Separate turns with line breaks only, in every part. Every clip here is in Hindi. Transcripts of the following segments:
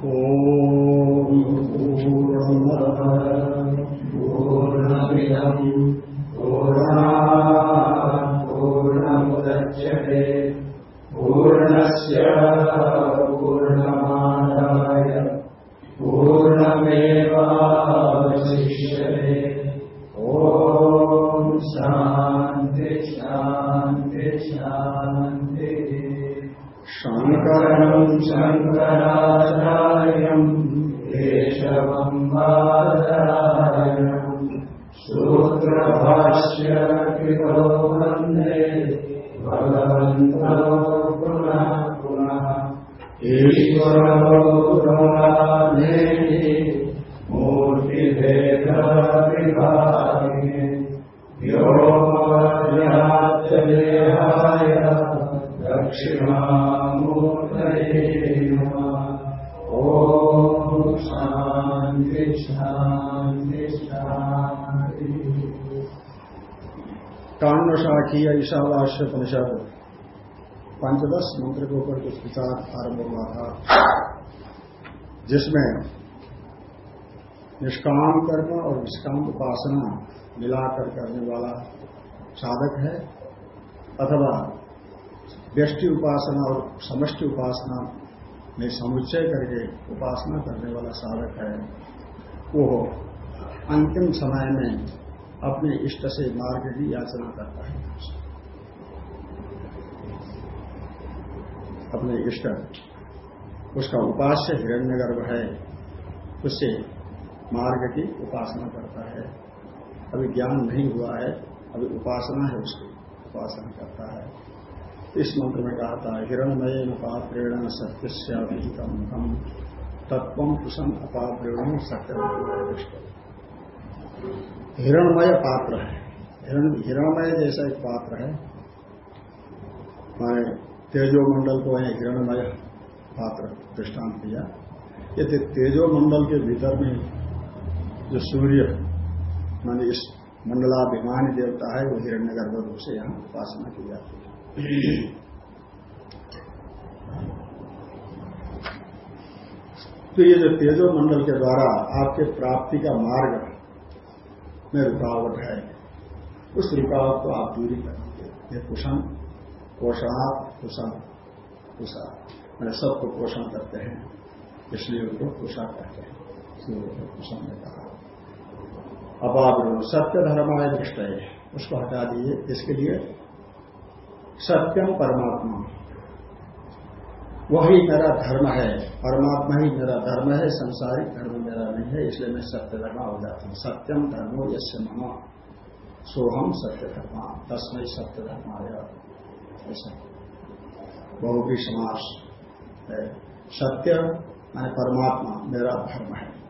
ॐ पूर्णमदः पूर्णमिदम्
काण्डशाखीय ईशावास्य परिषद पंचदश मंत्र के ऊपर कुछ विचार आरंभ हुआ था जिसमें निष्काम कर्म और निष्काम उपासना मिलाकर करने वाला साधक है, अथवा व्यष्टि उपासना और समष्टि उपासना में समुच्चय करके उपासना करने वाला साधक है, वो अंतिम समय में अपने इष्ट से मार्ग की याचना करता है। अपने इष्ट, उसका उपास्य हिरण्य गर्भ है, उससे मार्ग की उपासना करता है। अभी ज्ञान नहीं हुआ है, अभी उपासना है उसकी, उपासना करता है। इस मंत्र में कहा था हिरणमय पात्रेण सत्य से अभिहितम हम तत्व कुशम अपात्रेण सत्य हिरणमय पात्र है। हिरण, हिरणमय जैसा एक पात्र है। माने तेजो मंडल को है हिरणमय पात्र, दृष्टांत दिया। ये तेजो मंडल के भीतर में जो सूर्य, माने इस मंडलाभिमानी देवता है, वो हिरण्यगर्भ रूप से यहाँ उपासना की जाती है। तो ये जो तेजो मंडल के द्वारा आपके प्राप्ति का मार्ग में रुकावट है। उस रुकावट को आप दूरी करेंगे ये कुशन पोषणात् कुशा मैंने सबको पोषण करते हैं, इसलिए उनको कुशा कहते हैं। को कुशन ने कहा। अपाविरो सत्य धर्माय दृष्ट है, उसको हटा दीजिए। इसके लिए सत्यम परमात्मा। वही मेरा धर्म है। परमात्मा ही मेरा धर्म है, संसारिक धर्म मेरा नहीं है, इसलिए मैं सत्य धर्मा हो जाता हूँ। सत्यम धर्मो यश्य मम। सोहम सत्य धर्मा। तस्मय सत्य धर्माया। ऐसा। बहुवी समास है। सत्य मैंने परमात्मा मेरा धर्म है।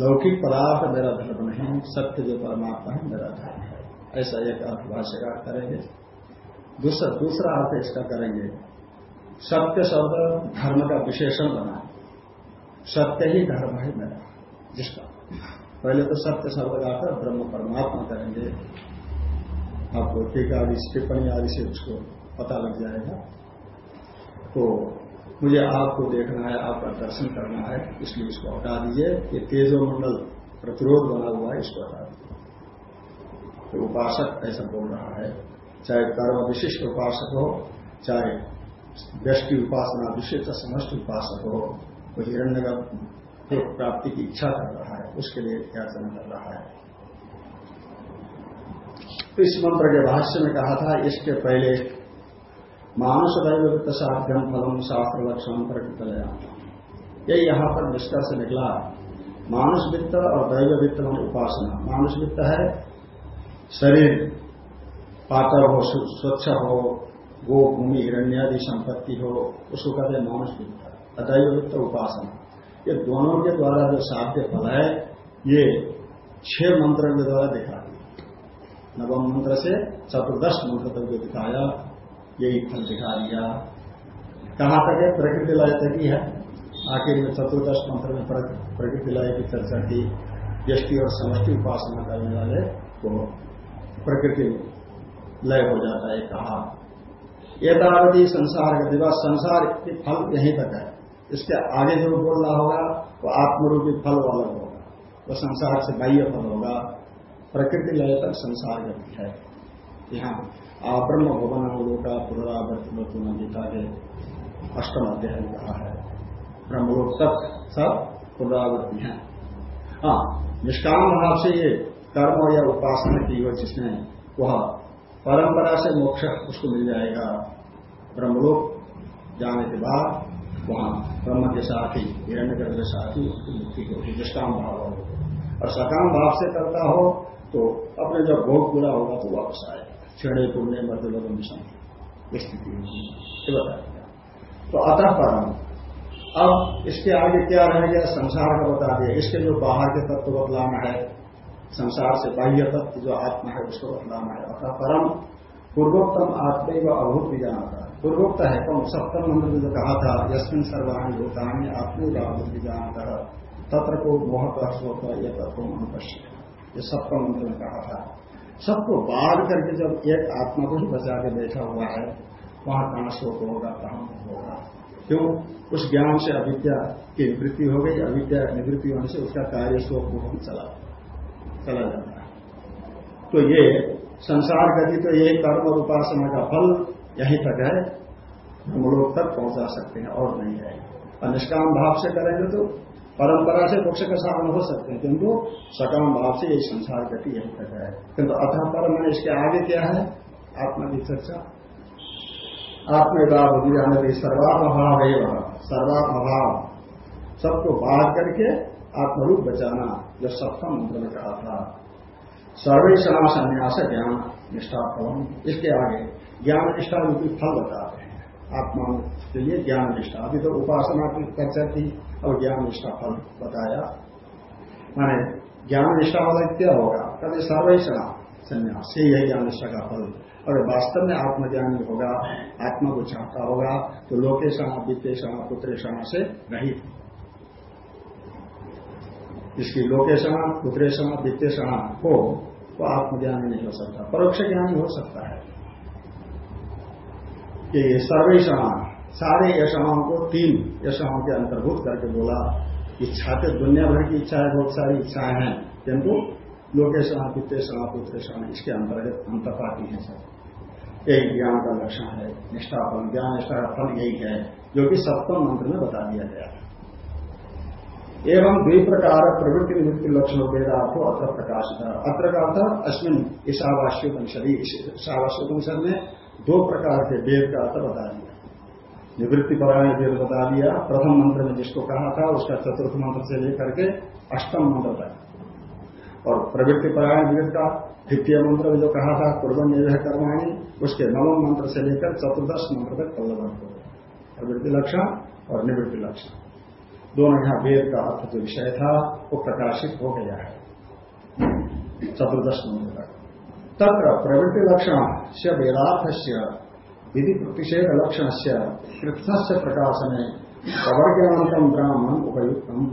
लौकिक पदार्थ मेरा धर्म नहीं, सत्य जो परमात्मा है, मेरा धर्म है। ऐसा एक अर्थ भाष्यकार करेंगे। दूसरा दूसरा अर्थ इसका करेंगे। सत्य शब्द धर्म का विशेषण बना। सत्य ही धर्म है मेरा जिसका। पहले तो सत्य शब्द का ब्रह्म परमात्मा करेंगे। आपको टीका आदि टिप्पणी आदि से उसको पता लग जाएगा। तो मुझे आपको देखना है, आपका दर्शन करना है, इसलिए इसको हटा दीजिए। ये तेजो मंडल प्रतिरोध बना हुआ है, इसको हटा दीजिए। तो उपासक ऐसा बोल रहा है, चाहे कर्म विशिष्ट उपासक हो, चाहे व्यष्टि उपासना विशेष समस्त उपासक हो वो हिरण्य को प्राप्ति की इच्छा कर रहा है, उसके लिए याचना कर रहा है। तो इस मंत्र के भाष्य में कहा था, इसके पहले मानुष दैववित्त साध्यम फलम शास्त्र लक्षण प्रकृत ये यहाँ पर निष्कर्ष निकला। मानुष वित्त और दैव वित्त में उपासना। मानुष वित्त है शरीर, पातर हो, स्वच्छ हो गो भूमि हिरण्यादि संपत्ति हो, उसको कहते हैं मानुष वित्त अदैव वित्त उपासना। ये दोनों के द्वारा जो साध्य फल है, ये छह मंत्रों के द्वारा दिखा दिया नवम मंत्र से चतुर्दश मंत्र तक जो दिखाया, यही फल दिखा दिया। कहाँ तक है? प्रकृति लय तक ही है। आखिर में चतुर्दश मंत्र में प्रकृति लय की चर्चा की। व्यष्टि और समष्टि उपासना करने वाले को प्रकृति लय हो जाता है, कहा? एतावती संसार का दिवस, संसार के फल यहीं तक है। इसके आगे जो बोलना होगा, वो आत्मरूपी फल वाला होगा। वो संसार से बाह्य फल होगा। प्रकृति लय तक संसार गति है। यहाँ आब्रह्म भवन का लोका पुनरावर्त गीता के अष्टम अध्याय कहा है, ब्रह्मलोक तक सब पुनरावृत्ति है। हाँ निष्काम भाव से ये कर्म या उपासना की हो जिसने वह परंपरा से मोक्ष उसको मिल जाएगा। ब्रह्मलोक जाने के बाद वहाँ ब्रह्म के साथ ही, हिरण्य गर्भ के साथ ही उसकी मुक्ति होगी निष्काम भाव हो। और सकाम भाव से करता हो तो अपने जब भोग पूरा होगा तो वापस आएगा। क्षण पुण्य मध्य मिशन स्थिति होगी बताया तो अतः परम, अब इसके आगे क्या रह गया? संसार का बता दिया। इसके जो बाहर के तत्व बदलाना है संसार से बाह्य तत्व जो आत्मा है, उसको बदलाना है। अतः परम पूर्वोत्तम आत्मा व अभूत भी जाना था पूर्वोक्त है कम सप्तम मंत्र में जो कहा था यशमिन सर्वाणी भूतानी आत्मी अभूत भी जाना था तत्र को मोह होता यह तत्व अनुपश्य ये सप्तम मंत्र में कहा था। सबको बाढ़ करके जब एक आत्मा को ही बचा के बैठा हुआ है, वहाँ कहाँ शोक होगा, कहाँ होगा? क्यों? उस ज्ञान से अविद्या की निवृत्ति हो गई। अविद्या निवृत्ति होने से उसका कार्य शोक मोह चला। चला जाता है। तो ये संसार गति तो ये कर्म और उपासना का फल यहीं तक है। हम लोग तक पहुँचा सकते हैं और नहीं है। और निष्काम भाव से करेंगे तो परंपरा से मोक्ष का साधन हो सकते हैं, किंतु सकाम भाव से यही संसार गति यहीं तक है। किंतु अथा परम इसके आगे क्या है आत्मा की चर्चा आत्मभाव जाने सर्वात्म भाव है सर्वात्म भाव सबको बात करके आत्मरूप बचाना। जो सप्तम मंत्र में कहा था सर्वेशा संन्यास ज्ञान निष्ठा फलम। इसके आगे ज्ञान निष्ठा रूपी फल बताते हैं। आत्मा के लिए ज्ञान निष्ठा। अभी तो उपासना की चर्चा थी और ज्ञान निष्ठा फल बताया। माने ज्ञान निष्ठा वाला क्या होगा? कभी सर्वेशा संन्यास। यही है ज्ञान निष्ठा का फल। और वास्तव में आत्मज्ञान होगा, आत्मा को चाहता होगा तो लोकेशण वित्तेषण पुत्रेषण से रहित। इसकी लोकेशण पुत्रेशण वित्तेषण हो तो आत्मज्ञान नहीं हो सकता परोक्ष ज्ञान हो सकता है। कि सर्वेशणा सारे यशाओं को तीन यशाओं के अंतर्भूत करके बोला इच्छा के दुनिया भर की इच्छा है बहुत सारी इच्छाएँ हैं, किंतु लोकेशणा पित्तेषणा पुत्रेशणा इसके अंतर्गत अंतपाती है सब। यही ज्ञान का लक्षण है, निष्ठा, फल ज्ञान, निष्ठा फल यही है, जो कि सप्तम मंत्र में बता दिया गया है एवं द्वि प्रकार प्रवृत्ति निवृत्ति लक्षण वेदार्थो अत्र प्रकाशित अत्र का अर्थ अश्विन ईशावास्योपनिषद ईशावास्योपनिषद में दो प्रकार के वेद का अर्थ बता दिया। निवृत्ति परायण वेद बता दिया। प्रथम मंत्र में जिसको कहा था, उसका चतुर्थ मंत्र से लेकर के अष्टम मंत्र तक। और प्रवृत्ति परायण वेद का द्वितीय मंत्र में जो कहा था पूर्व निर्भय कर्माणी, उसके नवम मंत्र से लेकर चतुर्दश मंत्र तक पल्लवन प्रवृत्ति लक्षण और निवृत्ति लक्षण। दोनों यहाँ वेद का अर्थ जो विषय था, वो प्रकाशित हो गया है। चतुर्दश मंत्र तक। तत्र प्रवृत्ति लक्षण से वेदार्थ से विधि प्रतिषेध लक्षण से कृष्ण से प्रकाशन अवर्ज्ञानतम ब्राह्मण उपयुक्तम।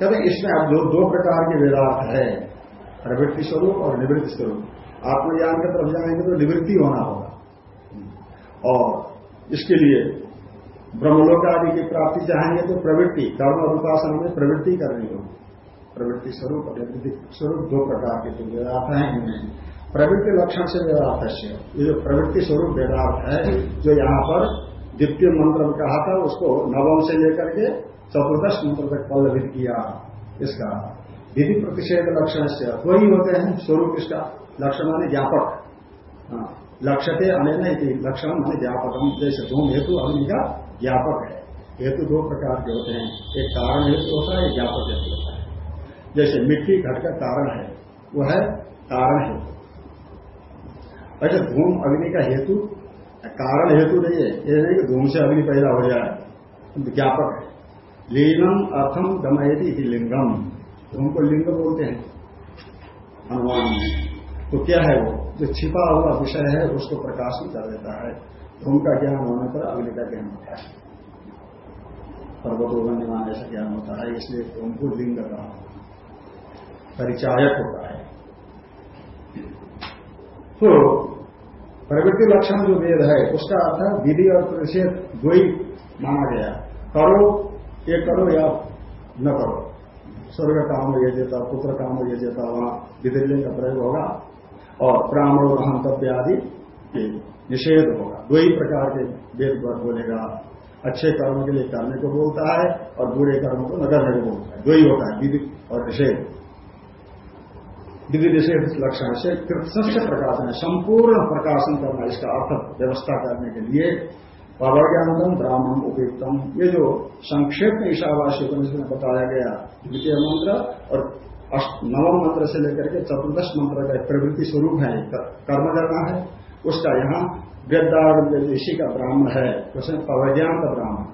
कहते इसमें अब जो दो प्रकार के वेदार्थ है, प्रवृत्ति स्वरूप और निवृत्ति स्वरूप, आत्मज्ञान की तरफ़ जाएँगे तो निवृत्ति होना होगा। और इसके लिए ब्रह्मलोक आदि की प्राप्ति चाहेंगे तो प्रवृत्ति कर्म और उपासना में प्रवृत्ति करनी होगी प्रवृत्ति स्वरूप स्वरूप दो प्रकार के जो वेदार्थ हैं प्रवृत्ति लक्षण से वेदार्थ है ये जो प्रवृत्ति स्वरूप वेदार्थ है जो यहाँ पर द्वितीय मंत्र में कहा था उसको नवम से लेकर के चतुर्दश मंत्र तक पल्लवित किया। इसका विधि प्रतिषेध लक्षण से वही होते हैं स्वरूप इसका लक्षण माने ज्ञापक हाँ, लक्ष्यते अने लक्षण माने ज्ञापक जैसे धूम हेतु अग्नि का ज्ञापक है। हेतु दो प्रकार के होते हैं। एक कारण हेतु होता है, एक ज्ञापक हेतु होता है। जैसे मिट्टी घट का कारण है, वो है कारण हेतु अच्छा धूम अग्नि का हेतु, कारण हेतु नहीं है। ये नहीं कि धूम से अग्नि पैदा हो जाए ज्ञापक है। लीनम अर्थम गमयती थी लिंगम। धूम को लिंग बोलते हैं अनुमान में तो क्या है वो? जो छिपा हुआ विषय है, उसको प्रकाशित कर देता है। धूम का ज्ञान होने पर अग्नि का ज्ञान होता है। पर्वतों निर्माण ऐसा ज्ञान होता है, इसलिए धूम को लिंग कहा परिचायक होता है। तो प्रवृत्ति लक्षण जो वेद है, उसका अर्थ विधि और प्रतिषेध दो ही माना गया। करो, ये करो या न करो। स्वर्ग काम ये देता, पुत्र काम ये देता, वहाँ विधिलिंग का प्रयोग होगा। और ब्राह्मण महंतव्य आदि के निषेध होगा। दो ही प्रकार के वेद पर बोलेगा। अच्छे कर्म के लिए करने को बोलता है और बुरे कर्म को न करने को बोलता है। दो ही होता है, विधि और निषेध। विधि, निषेध लक्षण से कृतस्य प्रकाशन है। संपूर्ण प्रकाशन करना इसका अर्थ व्यवस्था करने के लिए। पवर्ज्ञानंदम ब्राह्मण उपयुक्तम ये जो संक्षेप में ईशावासी में बताया गया द्वितीय मंत्र और नवम मंत्र से लेकर के चतुर्दश मंत्र का प्रवृत्ति स्वरूप है कर्म करना है उसका यहाँ वृद्धारण ऋषि का ब्राह्मण है उसमें पवर्ज्ञान का ब्राह्मण।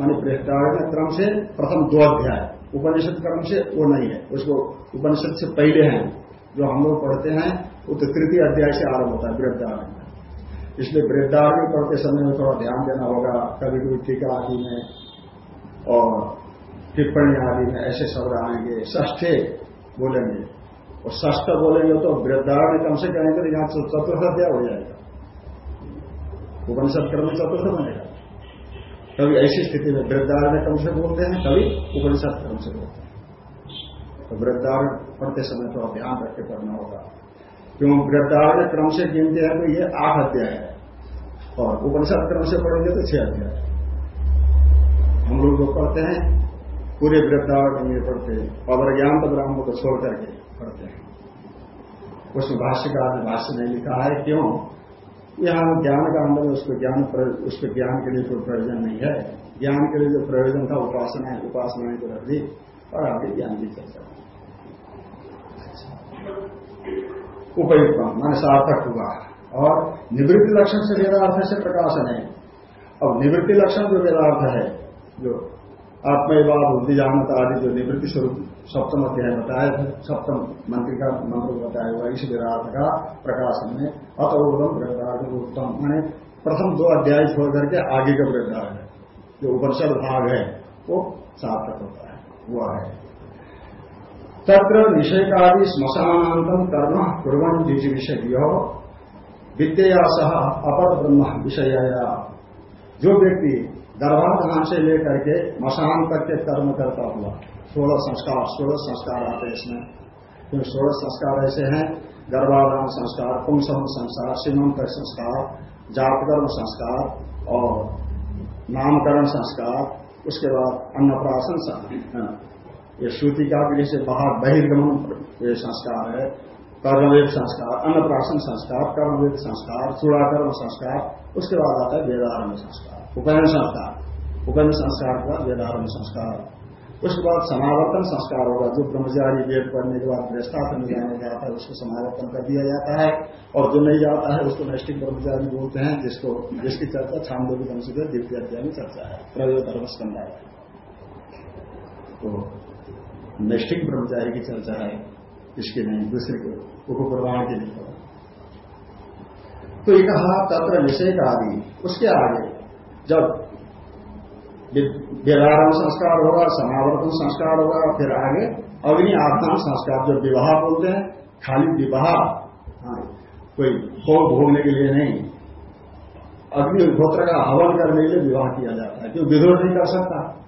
मानी वृद्धारण क्रम से प्रथम दो अध्याय, उपनिषद क्रम से वो नहीं है। उसको उपनिषद से पहले हैं, जो हम लोग पढ़ते हैं, वो तो तृतीय अध्याय से आरंभ होता है वृद्धारण इसलिए वृद्धारण पढ़ते समय में थोड़ा ध्यान देना होगा, कभी कभी टीका आदि में और टिप्पणी आदि में ऐसे शब्द आएँगे ष्ठे बोलेंगे। और ष्ठ बोलेंगे तो वृद्धारण कम से कहेंगे तो यहाँ चतुर्थ अध्याय हो जाएगा। उपनिषद क्रम में चतुर्थ बनेगा। कभी ऐसी स्थिति में वृद्धारण कम से बोलते हैं कभी उपनिषद क्रम से बोलते हैं। तो वृद्धारण पढ़ते समय थोड़ा ध्यान रख के पढ़ना होगा। क्यों? वृद्धारण क्रम से गिनते हैं तो ये आठ अध्याय है। और उपनिषद क्रम से पढ़ेंगे तो छह अध्याय हम लोग जो पढ़ते हैं, पूरे वृद्धारण में पढ़ते हैं। और ज्ञान तो ब्राह्मण को छोड़ करके पढ़ते हैं। उसमें भाष्यकार ने भाष्य नहीं लिखा है, क्यों? यहाँ ज्ञान का अंदर उसको ज्ञान उसके ज्ञान के लिए कोई प्रयोजन नहीं है। ज्ञान के लिए जो प्रयोजन था, उपासना है, उपासना को रख दी और आगे ज्ञान की चर्चा उपयुक्त मान सार्थक हुआ। और निवृत्ति लक्षण से वेदार्थ से प्रकाशन है अब निवृत्ति लक्षण जो वेदार्थ है, जो आत्मविवाद बुद्धि जानता आदि जो निवृत्ति स्वरूप सप्तम अध्याय बताया सप्तम मंत्री का मंत्र बताया हुआ इस वेदार्थ का प्रकाशन में अतोदम वेदार्थ उत्तम मैंने प्रथम दो अध्याय छोड़ करके आगे का वेदार्थ है। जो उपनिषद भाग है, वो सार्थक होता है। हुआ है। तत्र निषेकादि श्मशानांतम कर्म कुरन द्विज विषय विद्या सह अपर ब्रह्म विषय जो व्यक्ति गर्भाधान से लेकर के मशान तक के कर्म करता हुआ सोलह संस्कार सोलह संस्कार आते हैं इसमें। क्योंकि सोलह संस्कार ऐसे हैं गर्भाधान संस्कार, पुंसम संस्कार, सीमंत संस्कार, जातकर्म संस्कार और नामकरण संस्कार, उसके बाद अन्नप्राशन ये श्रुति का भी जैसे बाहर बहिर्गमन ये संस्कार है, कर्मवेद संस्कार, अन्नप्राशन संस्कार, कर्मवेद संस्कार, चूड़ाकर्म संस्कार, उसके बाद आता है वेदारण्य संस्कार। उपनयन संस्कार उपनयन संस्कार का वेदारण्य संस्कार। उसके बाद समावर्तन संस्कार होगा, जो ब्रह्मचारी वेद पढ़ने के बाद गृहस्थाश्रम में जाने जाता है, उसको समावर्तन कर दिया जाता है, और जो नहीं जाता है, उसको नैष्टिक ब्रह्मचारी बोलते हैं, जिसको, जिसकी चर्चा छांदोगी वंश से द्वितीय अध्याय में चर्चा है प्रयोग धर्मस्कंदा तो नैष्ठिक ब्रह्मचारी की चर्चा है, इसके नहीं दूसरे को उपप्रवाह के लिए। तो ये कहा, तत्र विषय का आदि उसके आगे जब वेदारंभ संस्कार होगा समावर्तन संस्कार होगा फिर आगे अग्नि आत्मा संस्कार जो विवाह बोलते हैं खाली विवाह हाँ, कोई भोग भोगने के लिए नहीं। अग्नि अग्निहोत्र का हवन करने के लिए विवाह किया जाता है क्यों विरोध नहीं कर सकता?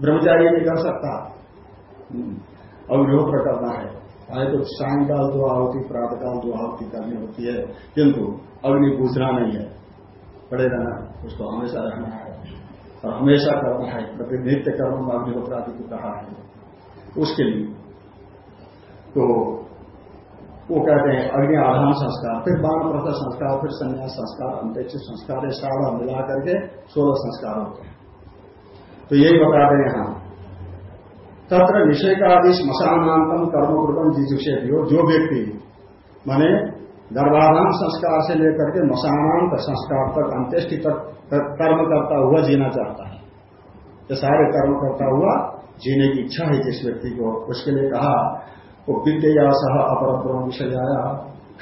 ब्रह्मचारी नहीं कर सकता। अग्निहोत्र करना है। आए तो सायकाल दो आहुति प्रातकाल दो आहुति करनी होती है किंतु अग्नि पूछना नहीं है। पड़े रहना उसको हमेशा रहना है। और हमेशा करना है प्रतिनिधित्व कर्म अग्निहोत्र को कहा है। उसके लिए। तो वो कहते हैं, अग्नि आधान संस्कार, फिर बाण प्रथा संस्कार, फिर संन्यास संस्कार, अंतरिक्ष संस्कार सारा मिला करके सोलह संस्कार होते हैं। तो यही बता रहे हैं यहाँ। तत्र आदि श्मशानांतम कर्मकृतम जिजुषे जो व्यक्ति, माने गर्भाधान संस्कार से लेकर के मशानांत संस्कार तक अंत्येष्टि तक कर्म करता हुआ जीना चाहता है। ये सारे कर्म करता हुआ जीने की इच्छा है जिस व्यक्ति को। उसके लिए कहा वो विद्या सह अपर ब्रह्म विषय आया।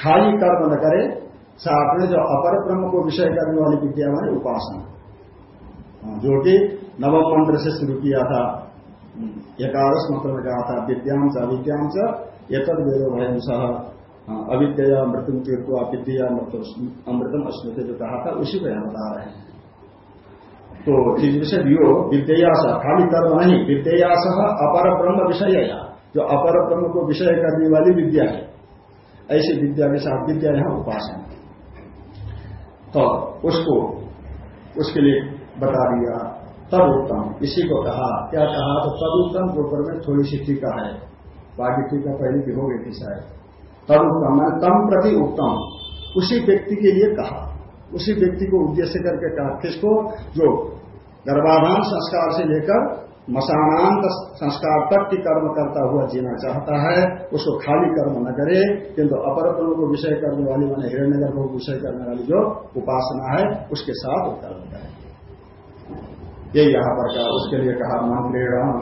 खाली कर्म न करे साथ में जो अपर ब्रह्म को विषय करने वाली विद्या मानी उपासना। हाँ, जो कि नवम मंत्र से शुरू किया था। एकादश मंत्र में कहा था अविद्याम च एतद वेदो भयम सह। अविद्या मृत्यु तीर्थो अविद्या अमृतम अस्मृति जो कहा था, उसी को यहाँ बता रहे हैं। तो जिस विषय दियो विद्यास खाली कर्म नहीं विद्यास अपर ब्रह्म विषय है जो अपर ब्रह्म को विषय करने वाली विद्या है। ऐसी विद्या के साथ विद्या यहाँ उपासना तो उसको, उसके लिए बता दिया तब उत्तम। इसी को कहा, क्या कहा? तो तद उत्तम के ऊपर में थोड़ी सी टीका है। बाकी टीका पहले की हो गई थी शायद। तद उत्तम मैंने तम प्रति उत्तम। उसी व्यक्ति के लिए कहा। उसी व्यक्ति को उद्देश्य करके कहा। किसको? जो गर्भाधान संस्कार से लेकर मसानांत संस्कार तक की कर्म करता हुआ जीना चाहता है, उसको खाली कर्म न करे, किंतु अपर को विषय करने वाली, मैंने हिरण्य को विषय करने वाली जो उपासना है, उसके साथ वो कर्म करे ये यहाँ पर कहा, उसके लिए कहा मंत्रेण।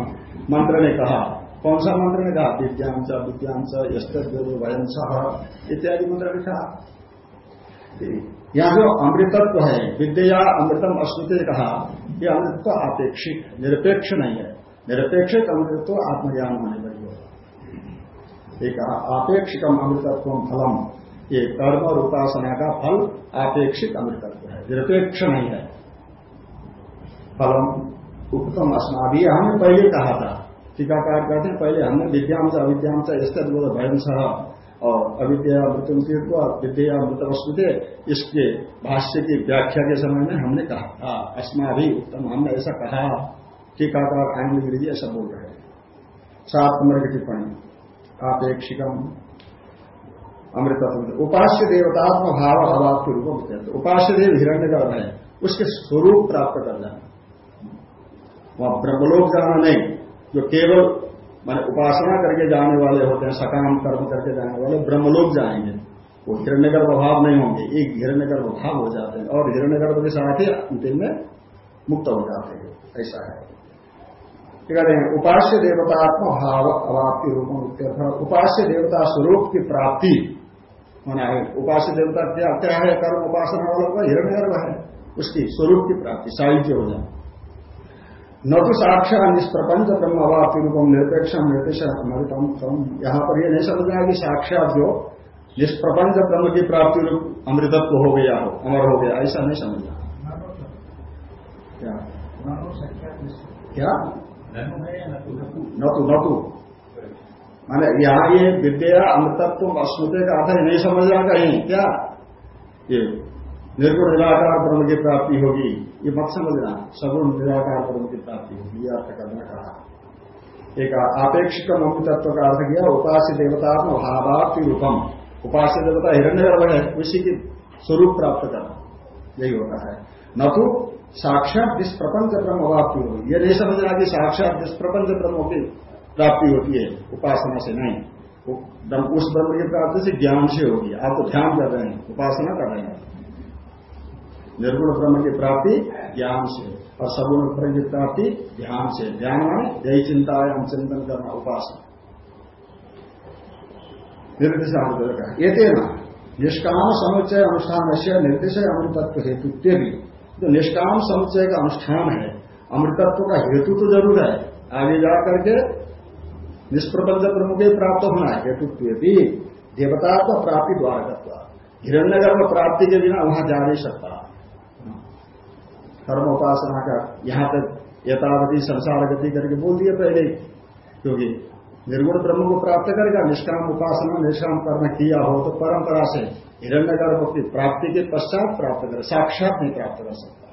मंत्र ने कहा कौन सा मंत्र ने कहा विद्यांश विद्यांश यस्तर वयम सह इत्यादि मंत्र ने कहा यहाँ जो अमृतत्व है, विद्या अमृतम अस्मृत कहा यह अमृतत्व आपेक्षिक, निरपेक्ष नहीं है। निरपेक्षिक अमृतत्व आत्मज्ञान होने लगी होगा एक आपेक्षिकम अमृतत्व फलम। ये कर्म और उपासना का फल आपेक्षिक अमृतत्व है। निरपेक्ष नहीं है। फलम, उत्तम अस्नाभी हमने पहले कहा था। टीकाकार कहते हैं, पहले हमने विद्यांश, अविद्यांश स्थित भयन सह और अविद्या मृत्यु तीर्थ विद्या मृत वस्तुते इसके भाष्य की व्याख्या के समय में हमने कहा था। अस्मा भी उत्तम, हमने ऐसा कहा, टीकाकार आनंद ऐसा बोल रहे हैं। सात नंबर की टिप्पणी, आपेक्षिकम अमृत उपास्य देवतात्म भाव अभाव के रूप में उपास्य देव हिरण्य गर्भ है, उसके स्वरूप प्राप्त कर जाना वहाँ ब्रह्मलोक जाना नहीं। जो केवल माने उपासना करके जाने वाले होते हैं, सकाम, कर्म करके जाने वाले, ब्रह्मलोक जाएँगे, वो हिरण्यगर्भ भाव नहीं होंगे, एक हिरण्यगर्भ भाव हो जाते हैं, और हिरण्यगर्भ के साथ ही अंतिम में मुक्त हो जाते हैं, ऐसा है। कहते हैं, उपास्य देवतात्म भाव अभाव रूप में उपास्य देवता स्वरूप की प्राप्ति होना है उपास्य देवता क्या क्या है कर्म उपासना वालों का? हिरण्यगर्भ है, उसकी स्वरूप की प्राप्ति साहित्य हो जाए। न तो साक्षात निष्प्रपंच ब्रह्म अवाप्ति रूपम निरपेक्ष निर्देश अमृतम यहाँ पर यह नहीं समझना कि साक्षात जो निष्प्रपंच ब्रह्म की प्राप्ति रूप अमृतत्व हो गया हो अमर हो गया ऐसा नहीं समझना क्या क्या? न तो माने यहाँ ये विद्या अमृतत्व अस्मृत का अर्थ नहीं समझना कहीं। क्या? ये निर्गुण निराकार ब्रह्म की प्राप्ति होगी। ये मत समझना सगुण निराकार ब्रह्म की प्राप्ति होगी ये अर्थ करना कहा एक आपेक्षिक मम्मी तत्व का अर्थ किया, उपास्य देवता भावाप्ति रूपम। उपास्य देवता हिरण्य है, उसी की स्वरूप प्राप्त करना। यही होता है। न तो साक्षात जिस प्रपंच ब्रह्म प्राप्ति होगी। ये नहीं समझना कि साक्षात जिस प्रपंच ब्रह्म की प्राप्ति होती है, उपासना से नहीं। उस ब्रह्म की प्राप्ति से ज्ञान से होगी। आप तो ध्यान कर रहे हैं, उपासना कर रहे हैं। निर्गुण ब्रह्म की प्राप्ति, ज्ञान से। और सगुण ब्रह्म की प्राप्ति ध्यान से। ध्यान माने यही चिंता है, हम चिंतन करना, उपासना। निर्देश ये तेना निष्काम समुच्चय अनुष्ठान से निर्देश अमृतत्व हेतु भी। जो निष्काम समुच्चय का अनुष्ठान है, अमृतत्व का हेतु तो ज़रूर है। आगे जा करके निष्प्रबंध प्रमुख प्राप्त होना है हेतुत्व भी। देवता को प्राप्ति द्वारा हिरण्यगर्भ प्राप्ति के बिना वहाँ जा नहीं सकता। कर्म उपासना का यहाँ तक यथावधि संसार गति करके बोल दिया पहले क्योंकि निर्गुण ब्रह्म को प्राप्त करेगा निष्काम उपासना, निष्काम कर्म किया हो तो परंपरा से हिरण्य गर्भ की प्राप्ति के पश्चात प्राप्त करे, साक्षात नहीं प्राप्त कर सकता।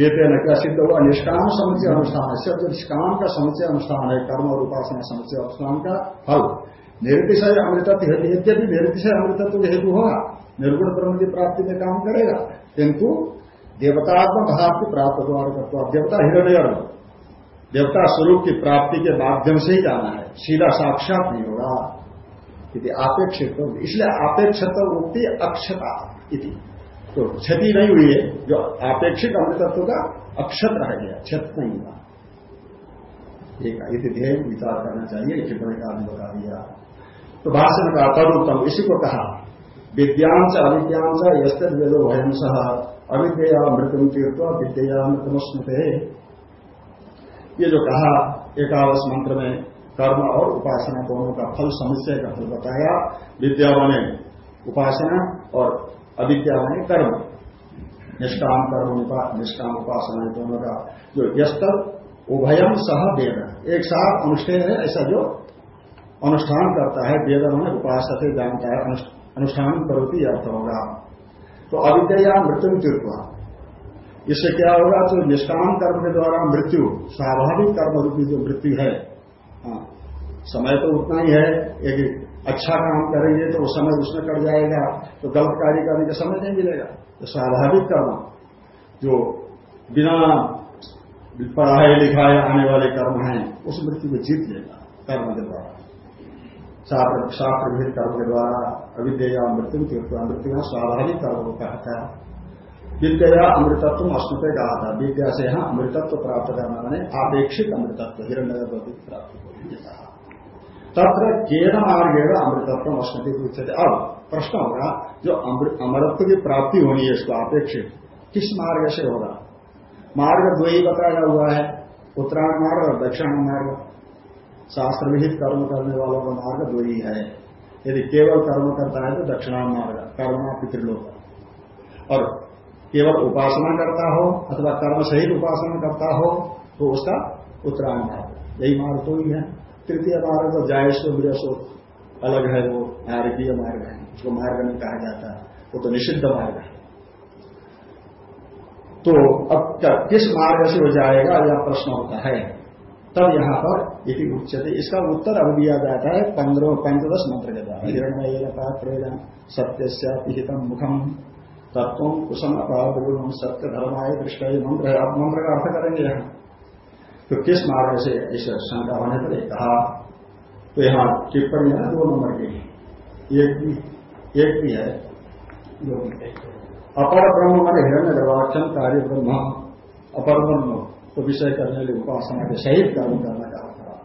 ये कहना क्या सिद्ध हुआ? निष्काम समुचय अनुष्ठान जो निष्काम का समुचय अनुष्ठान है, कर्म और उपासना समुचय अनुष्ठान का फल। निर्तिशय अमृतत्व यद्यपि निर्तिशय अमृतत्व हेतु होगा, निर्गुण ब्रह्म की प्राप्ति में काम करेगा, किंतु देवतात्मक भाव की प्राप्त द्वारा करता देवता हिरण्य देवता स्वरूप की प्राप्ति के माध्यम से ही जाना है। सीधा साक्षात नहीं होगा। यदि आपेक्षित। इसलिए आपेक्षित उक्ति अक्षता इति। तो क्षति नहीं हुई है। जो आपेक्षिक अमृतत्व का अक्षत रह गया, क्षत नहीं हुआ। एक है ध्येय विचार करना चाहिए। टिप्पणी का बता दिया। तो भाषण का तदुत्तम, इसी को कहा। विद्यांश अविद्यांश यस्तर वेदो भयम सह अविद्या मृत्यु तीर्थ विद्या मृतमस्मृत ये जो कहा एकादश मंत्र में कर्म और उपासना दोनों का फल, समुच्चय का फल बताया विद्या बने उपासना और अविद्या बने कर्म। निष्काम कर्म निष्काम उपासना दोनों का जो यस्तल उभयम सह वेद। एक साथ अनुष्ठेय है, ऐसा जो अनुष्ठान करता है, वेद में उपास जानता है अनुष्ठान करोती अर्थ होगा तो अविद्या मृत्यु तीर्थवा इससे क्या होगा? तो निष्काम कर्म के द्वारा मृत्यु स्वाभाविक कर्म रूपी जो मृत्यु है हाँ, समय तो उतना ही है एक अच्छा काम करेंगे तो उस समय उसमें कट जाएगा तो गलत कार्य करने का समय नहीं मिलेगा। तो स्वाभाविक कर्म जो बिना पढ़ाए लिखाए आने वाले कर्म हैं उस मृत्यु को जीत लेगा कर्म के द्वारा। विहित कर्म के द्वारा अविद्या मृत्यु मृत्यु स्वाभाविक कर्म को कहता है विद्या अमृतत्व अस्मृत कहा था विद्या से यहाँ अमृतत्व प्राप्त करना मैंने अपेक्षित अमृतत्व हिरण्य प्राप्त कहा तत्र केन मार्गेण अमृतत्व अस्मृति पूछते अब प्रश्न होगा, जो अमृतत्व की प्राप्ति होनी है इसको अपेक्षित किस मार्ग से होगा? मार्ग दो ही बताया हुआ है, उत्तरायण मार्ग और दक्षिण मार्ग। शास्त्र विहित कर्म करने वालों का मार्ग दो ही है। यदि केवल कर्म करता है तो दक्षिणा मार्ग, कर्म पितृलोक। और केवल उपासना करता हो अथवा कर्म सहित उपासना करता हो तो उसका उत्तरायण मार्ग। यही मार्ग तो ही है। तृतीय मार्ग तो जायसो विरसो। अलग है वो, नारकीय मार्ग है। उसको मार्ग नहीं कहा जाता। वो तो निषिद्ध मार्ग है। तो अब किस मार्ग से हो जाएगा, यह प्रश्न होता है। तब यहाँ पर यदि उच्चते इसका उत्तर अब दिया जाता है पंद्रह पंचदश मंत्र के द्वारा। हिरण्य पात्र सत्य पिहितम मुखम तत्व कुसम अपार सत्य धर्म आय दृष्ट मंत्र। है आप मंत्र का अर्थ करेंगे यहाँ। तो किस मार्ग से इस शंका होने पर कहा? तो यहाँ टिप्पणी है दो नंबर की। एक भी एक भी है। अपर ब्रह्म मान हिरण्य गर्भाक्षण कार्य ब्रह्म। अपर ब्रह्म को विषय करने लिए उपासना के सहित कर्म करना कहा था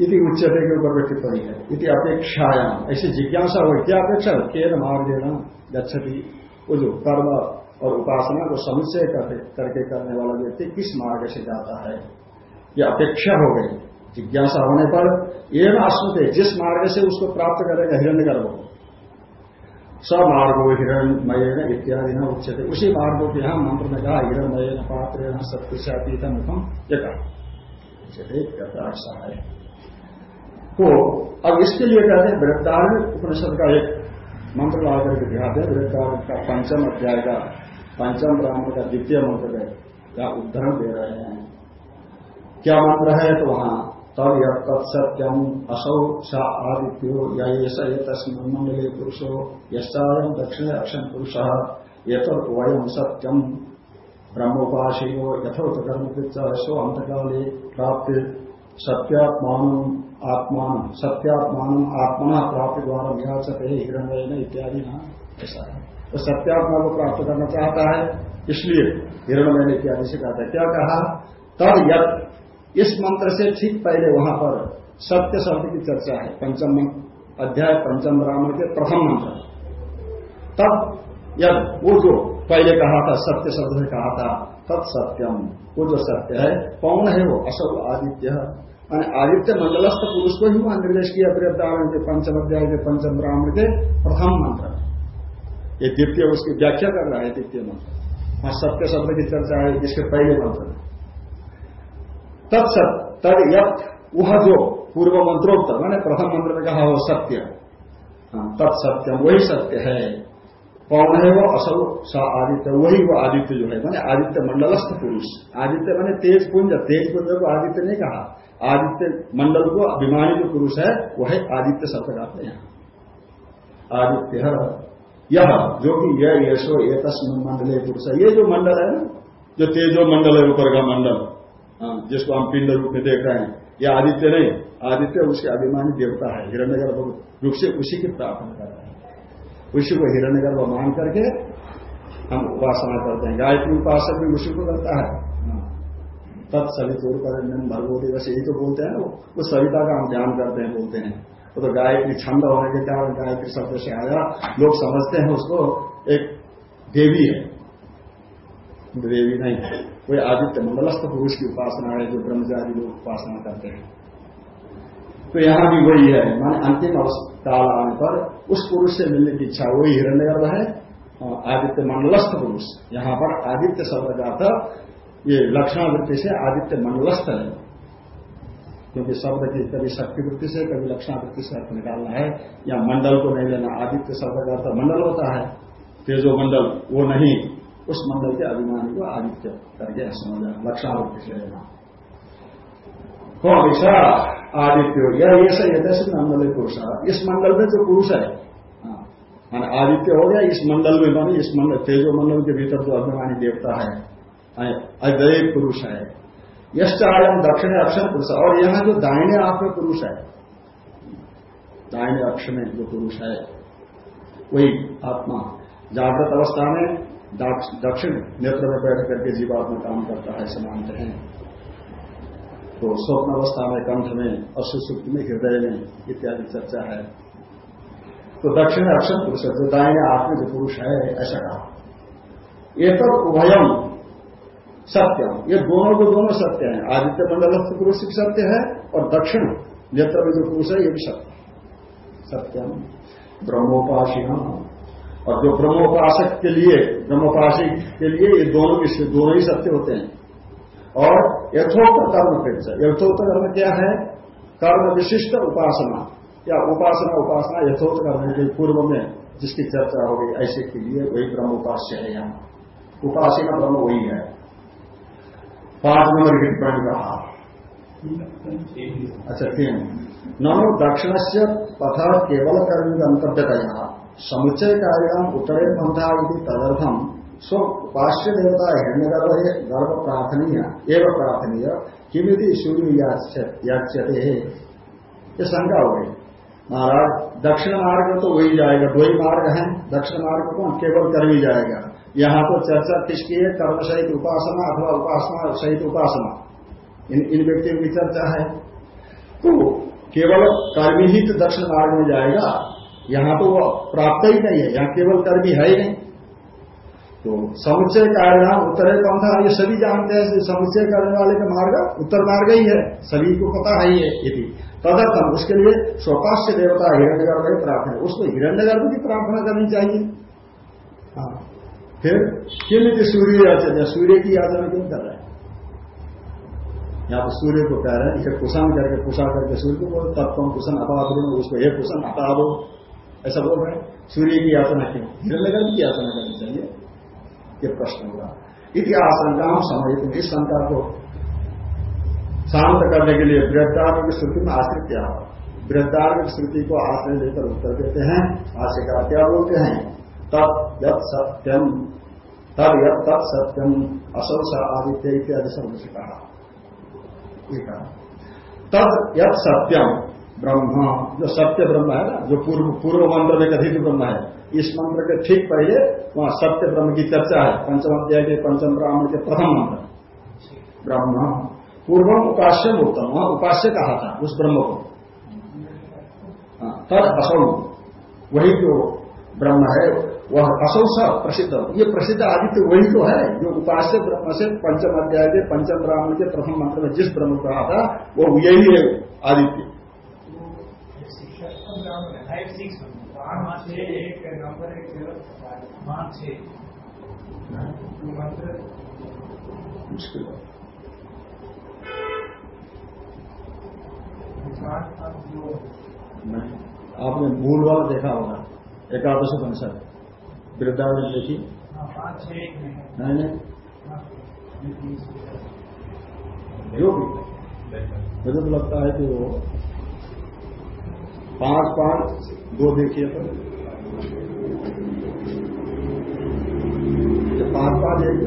इति उच्चते के ऊपर टिप्पणी है। यदि अपेक्षायाम ऐसी जिज्ञासा हो क्या अपेक्षा केन मार्ग देना गच्छती। वो जो कर्म और उपासना को समुच्चय करके करने वाला व्यक्ति किस मार्ग से जाता है? यह अपेक्षा हो गई। जिज्ञासा होने पर ये आश्रित जिस मार्ग से उसको प्राप्त करेगा हिरण्य गर्भ मार्गो हिरणमय इत्यादि न उच्चते उसी मार्गो के यहाँ मंत्र में कहा हिरणमय न पात्र सत्य मुखम ये कहा ऐसा है। तो अब इसके लिए कहते हैं, वृद्धारण उपनिषद का एक मंत्र ला करके दिखाते हैं वृद्धारण का पंचम अध्याय का, पंचम ब्राह्मण का द्वितीय मंत्र है क्या उद्धरण दे रहे हैं। क्या मंत्र है? तो वहाँ तब यह तत्सत्यम असौ स आदित्यो या ये तस्मिन पुरुषो यम दक्षिण अक्षण पुरुष ये तो वयम सत्यम। ब्रह्मोपाशियो यथोत कर्म सो अंतकाले प्राप्त सत्यात्मान आत्मान, सत्यात्मान आत्मना प्राप्ति द्वारा व्याचते हिरण्य इत्यादि ना ऐसा है। तो सत्यात्मा को प्राप्त करना चाहता है, इसलिए हिरणमय इत्यादि से कहता है। क्या कहा? तब यद इस मंत्र से ठीक पहले वहाँ पर सत्य शब्द की चर्चा है, पंचम अध्याय, पंचम ब्राह्मण के प्रथम मंत्र। तब यद वो जो पहले कहा था, सत्य शब्द में कहा था तत्सत्यम वो जो सत्य है, कौन है वो? असल आदित्य। मैंने आदित्य मंडलस्थ पुरुष को ही वहाँ निर्देश किया वृद्धारण के पंचम अध्याय के पंचम ब्राह्मण के प्रथम मंत्र। ये द्वितीय उसकी व्याख्या कर रहा है, द्वितीय मंत्र। वहाँ सत्य शब्द की चर्चा है, जिसके पहले मंत्र तत्सत तद यथ वह जो पूर्व मंत्रोक्त मैंने प्रथम मंत्र में कहा हो सत्य। हाँ, तत्सत्यम वही सत्य है। कौन है वो असल सा आदित्य वही वो आदित्य जो है। मैंने आदित्य मंडलस्थ पुरुष। आदित्य मैंने तेज पुंज तेज पुंज को आदित्य नहीं कहा। आदित्य मंडल को अभिमानी जो पुरुष है वह है आदित्य शब्द कहते हैं। आदित्य यह जो कि यह यशो ये तस्म मंडल पुरुष है। ये जो मंडल है ना जो तेजो मंडल है ऊपर का मंडल। जिसको हम पिंड रूप में देख रहे हैं। यह आदित्य नहीं, आदित्य उसके अभिमानी देवता है हिरण्य रूप से उसी की प्रार्थना कर रहे हैं। उसी को हिरण्य मान करके हम उपासना करते हैं। गायत्री उपासक भी उसी को करता है। तत्सवितुर पर भगवती बस यही तो बोलते हैं वो सविता का हम ध्यान करते हैं, बोलते हैं। वो तो गायत्री छंद होने के कारण गायत्री शब्द से आया। लोग समझते हैं उसको, एक देवी है। देवी नहीं। कोई आदित्य मंडलस्थ पुरुष की उपासना है, जो ब्रह्मचारी लोग उपासना करते हैं। तो यहाँ भी वही है। मान अंतिम काल आने पर उस पुरुष से मिलने की इच्छा, वही हिरण्य है आदित्य मंडलस्थ पुरुष। यहाँ पर आदित्य शब्द का अर्थ ये लक्षणावृत्ति से आदित्य मंडलस्थ है। क्योंकि शब्द की कभी शक्ति वृत्ति से, कभी लक्षणावृत्ति से अर्थ निकालना है। या मंडल को नहीं लेना, आदित्य शब्द का अर्थ मंडल होता है। तेजो मंडल, वो नहीं। उस मंडल के अभिमानी को आदित्य करके समझना से लेना कौन ऐसा आदित्य हो गया ये सही यदि मंडल पुरुष इस मंडल में जो पुरुष है। हाँ, माना आदित्य हो गया इस मंडल में मानी इस मंडल तेजो मंडल के भीतर जो अभिमानी देवता है। अद्वैत पुरुष है। यश्चायम दक्षिण अक्षर पुरुष और यहाँ जो दाहिने आप में पुरुष है दाहिने अक्ष में जो पुरुष है वही आत्मा जागृत अवस्था में दक्षिण नेत्र में बैठ करके जीवात्मा काम करता है समानते हैं। तो स्वप्न अवस्था में, कंठ में अशुसुप्त में, हृदय में इत्यादि चर्चा है। तो दक्षिण अक्षर पुरुष जो दाहिने आँख में जो पुरुष है, ऐसा कहा। एक तो उभयम, सत्यम। ये दोनों को दोनों सत्य हैं। आदित्य मंडलस्थ पुरुष भी सत्य है और दक्षिण नेत्र में जो पुरुष है, ये भी सत्य सत्यम ब्रह्मोपासी और जो ब्रह्मोपासक के लिए, ब्रह्मोपासी के लिए ये दोनों भी दोनों ही सत्य होते हैं। और यथोक्त कर्म फिर यथोक्त कर्म क्या है? कर्म विशिष्ट उपासना। या उपासना उपासना यथोक्त कर्म के पूर्व में जिसकी चर्चा हो गई, ऐसे के लिए वही ब्रह्म उपास्य है यहाँ। उपासना ब्रह्म वही है। पाँच नंबर की टिप्पणी कहा अच्छा तीन। ननु दक्षिण से पथ केवल कर्मी गंतव्यतया समुच्चय कार्याम उत्तरे पंथा यदि तदर्थम स्व उपास्य देवता हिरण्य गर्भ प्रार्थनीय एवं प्रार्थनीय, किमिति सूर्य याच्यते। है ये शंका हो गई। महाराज, दक्षिण मार्ग तो वही जाएगा, दो ही मार्ग है, दक्षिण मार्ग को केवल कर्मी जाएगा। यहाँ तो चर्चा किसकी है? कर्म सहित उपासना अथवा उपासना सहित उपासना। इन इन व्यक्तियों की चर्चा है। तो केवल कर्मी ही तो दक्षिण मार्ग में जाएगा। यहाँ तो वो प्राप्त ही नहीं है, यहाँ केवल कर्मी है ही नहीं। तो समुच्चय कारण उत्तरे कौन था ये सभी जानते हैं समुच्चय करने वाले का मार्ग उत्तर मार्ग ही है, सभी को पता है ये यदि। तदर्थम उसके लिए स्वपाश्य देवता हिरण्यगर्भ की प्रार्थना, उसको हिरण्यगर्भ की प्रार्थना करनी चाहिए। हाँ। फिर किमित सूर्य याचना सूर्य की याचना क्यों कर रहे हैं? यहाँ पर सूर्य को कह रहे हैं, इसे कुशन करके, कुशा करके सूर्य को तत्व कुशन दो उसको हे कुशन दो ऐसा बोल रहे हैं, सूर्य की याचना क्यों? हिरण्यगर्भ की याचना करनी चाहिए। ये प्रश्न होगा। इति आशंका हम समय इस शंका को। शांत करने के लिए वृद्धार्ग की श्रुति में आश्रित क्या हो वृद्धार्ग श्रुति को आश्रय लेकर उत्तर देते हैं। आशिका क्या बोलते हैं? तब यद सत्यम। तब यद तत् सत्यम। असौ स आदित्य इत्यादि शब्द कहा। तब यद सत्यम। ब्रह्म जो सत्य ब्रह्म है ना जो पूर्व पूर्व मंत्र में कथित ब्रह्म है इस मंत्र के ठीक पहले वहाँ सत्य ब्रह्म की चर्चा है पंचम अध्याय के पंचम ब्राह्मण के प्रथम मंत्र। ब्रह्म पूर्वम उपास्य उत्तम वहाँ उपास्य कहा था उस ब्रह्म को। हाँ, तद असौ वही जो ब्रह्म है वह असौ स प्रसिद्ध। ये प्रसिद्ध आदित्य वही तो है जो उपास्य ब्रह्म से पंचम अध्याय के पंचम ब्राह्मण के प्रथम मंत्र में जिस ब्रह्म कहा था वो यही है आदित्य। मुश्किल आपने मूल वाला देखा होगा एकादश उपनिषद। वृद्धावन देखी? नहीं नहीं जो भी। मुझे तो लगता है कि वो पाँच पाँच दो देखिए तो। पाँच पाँच एक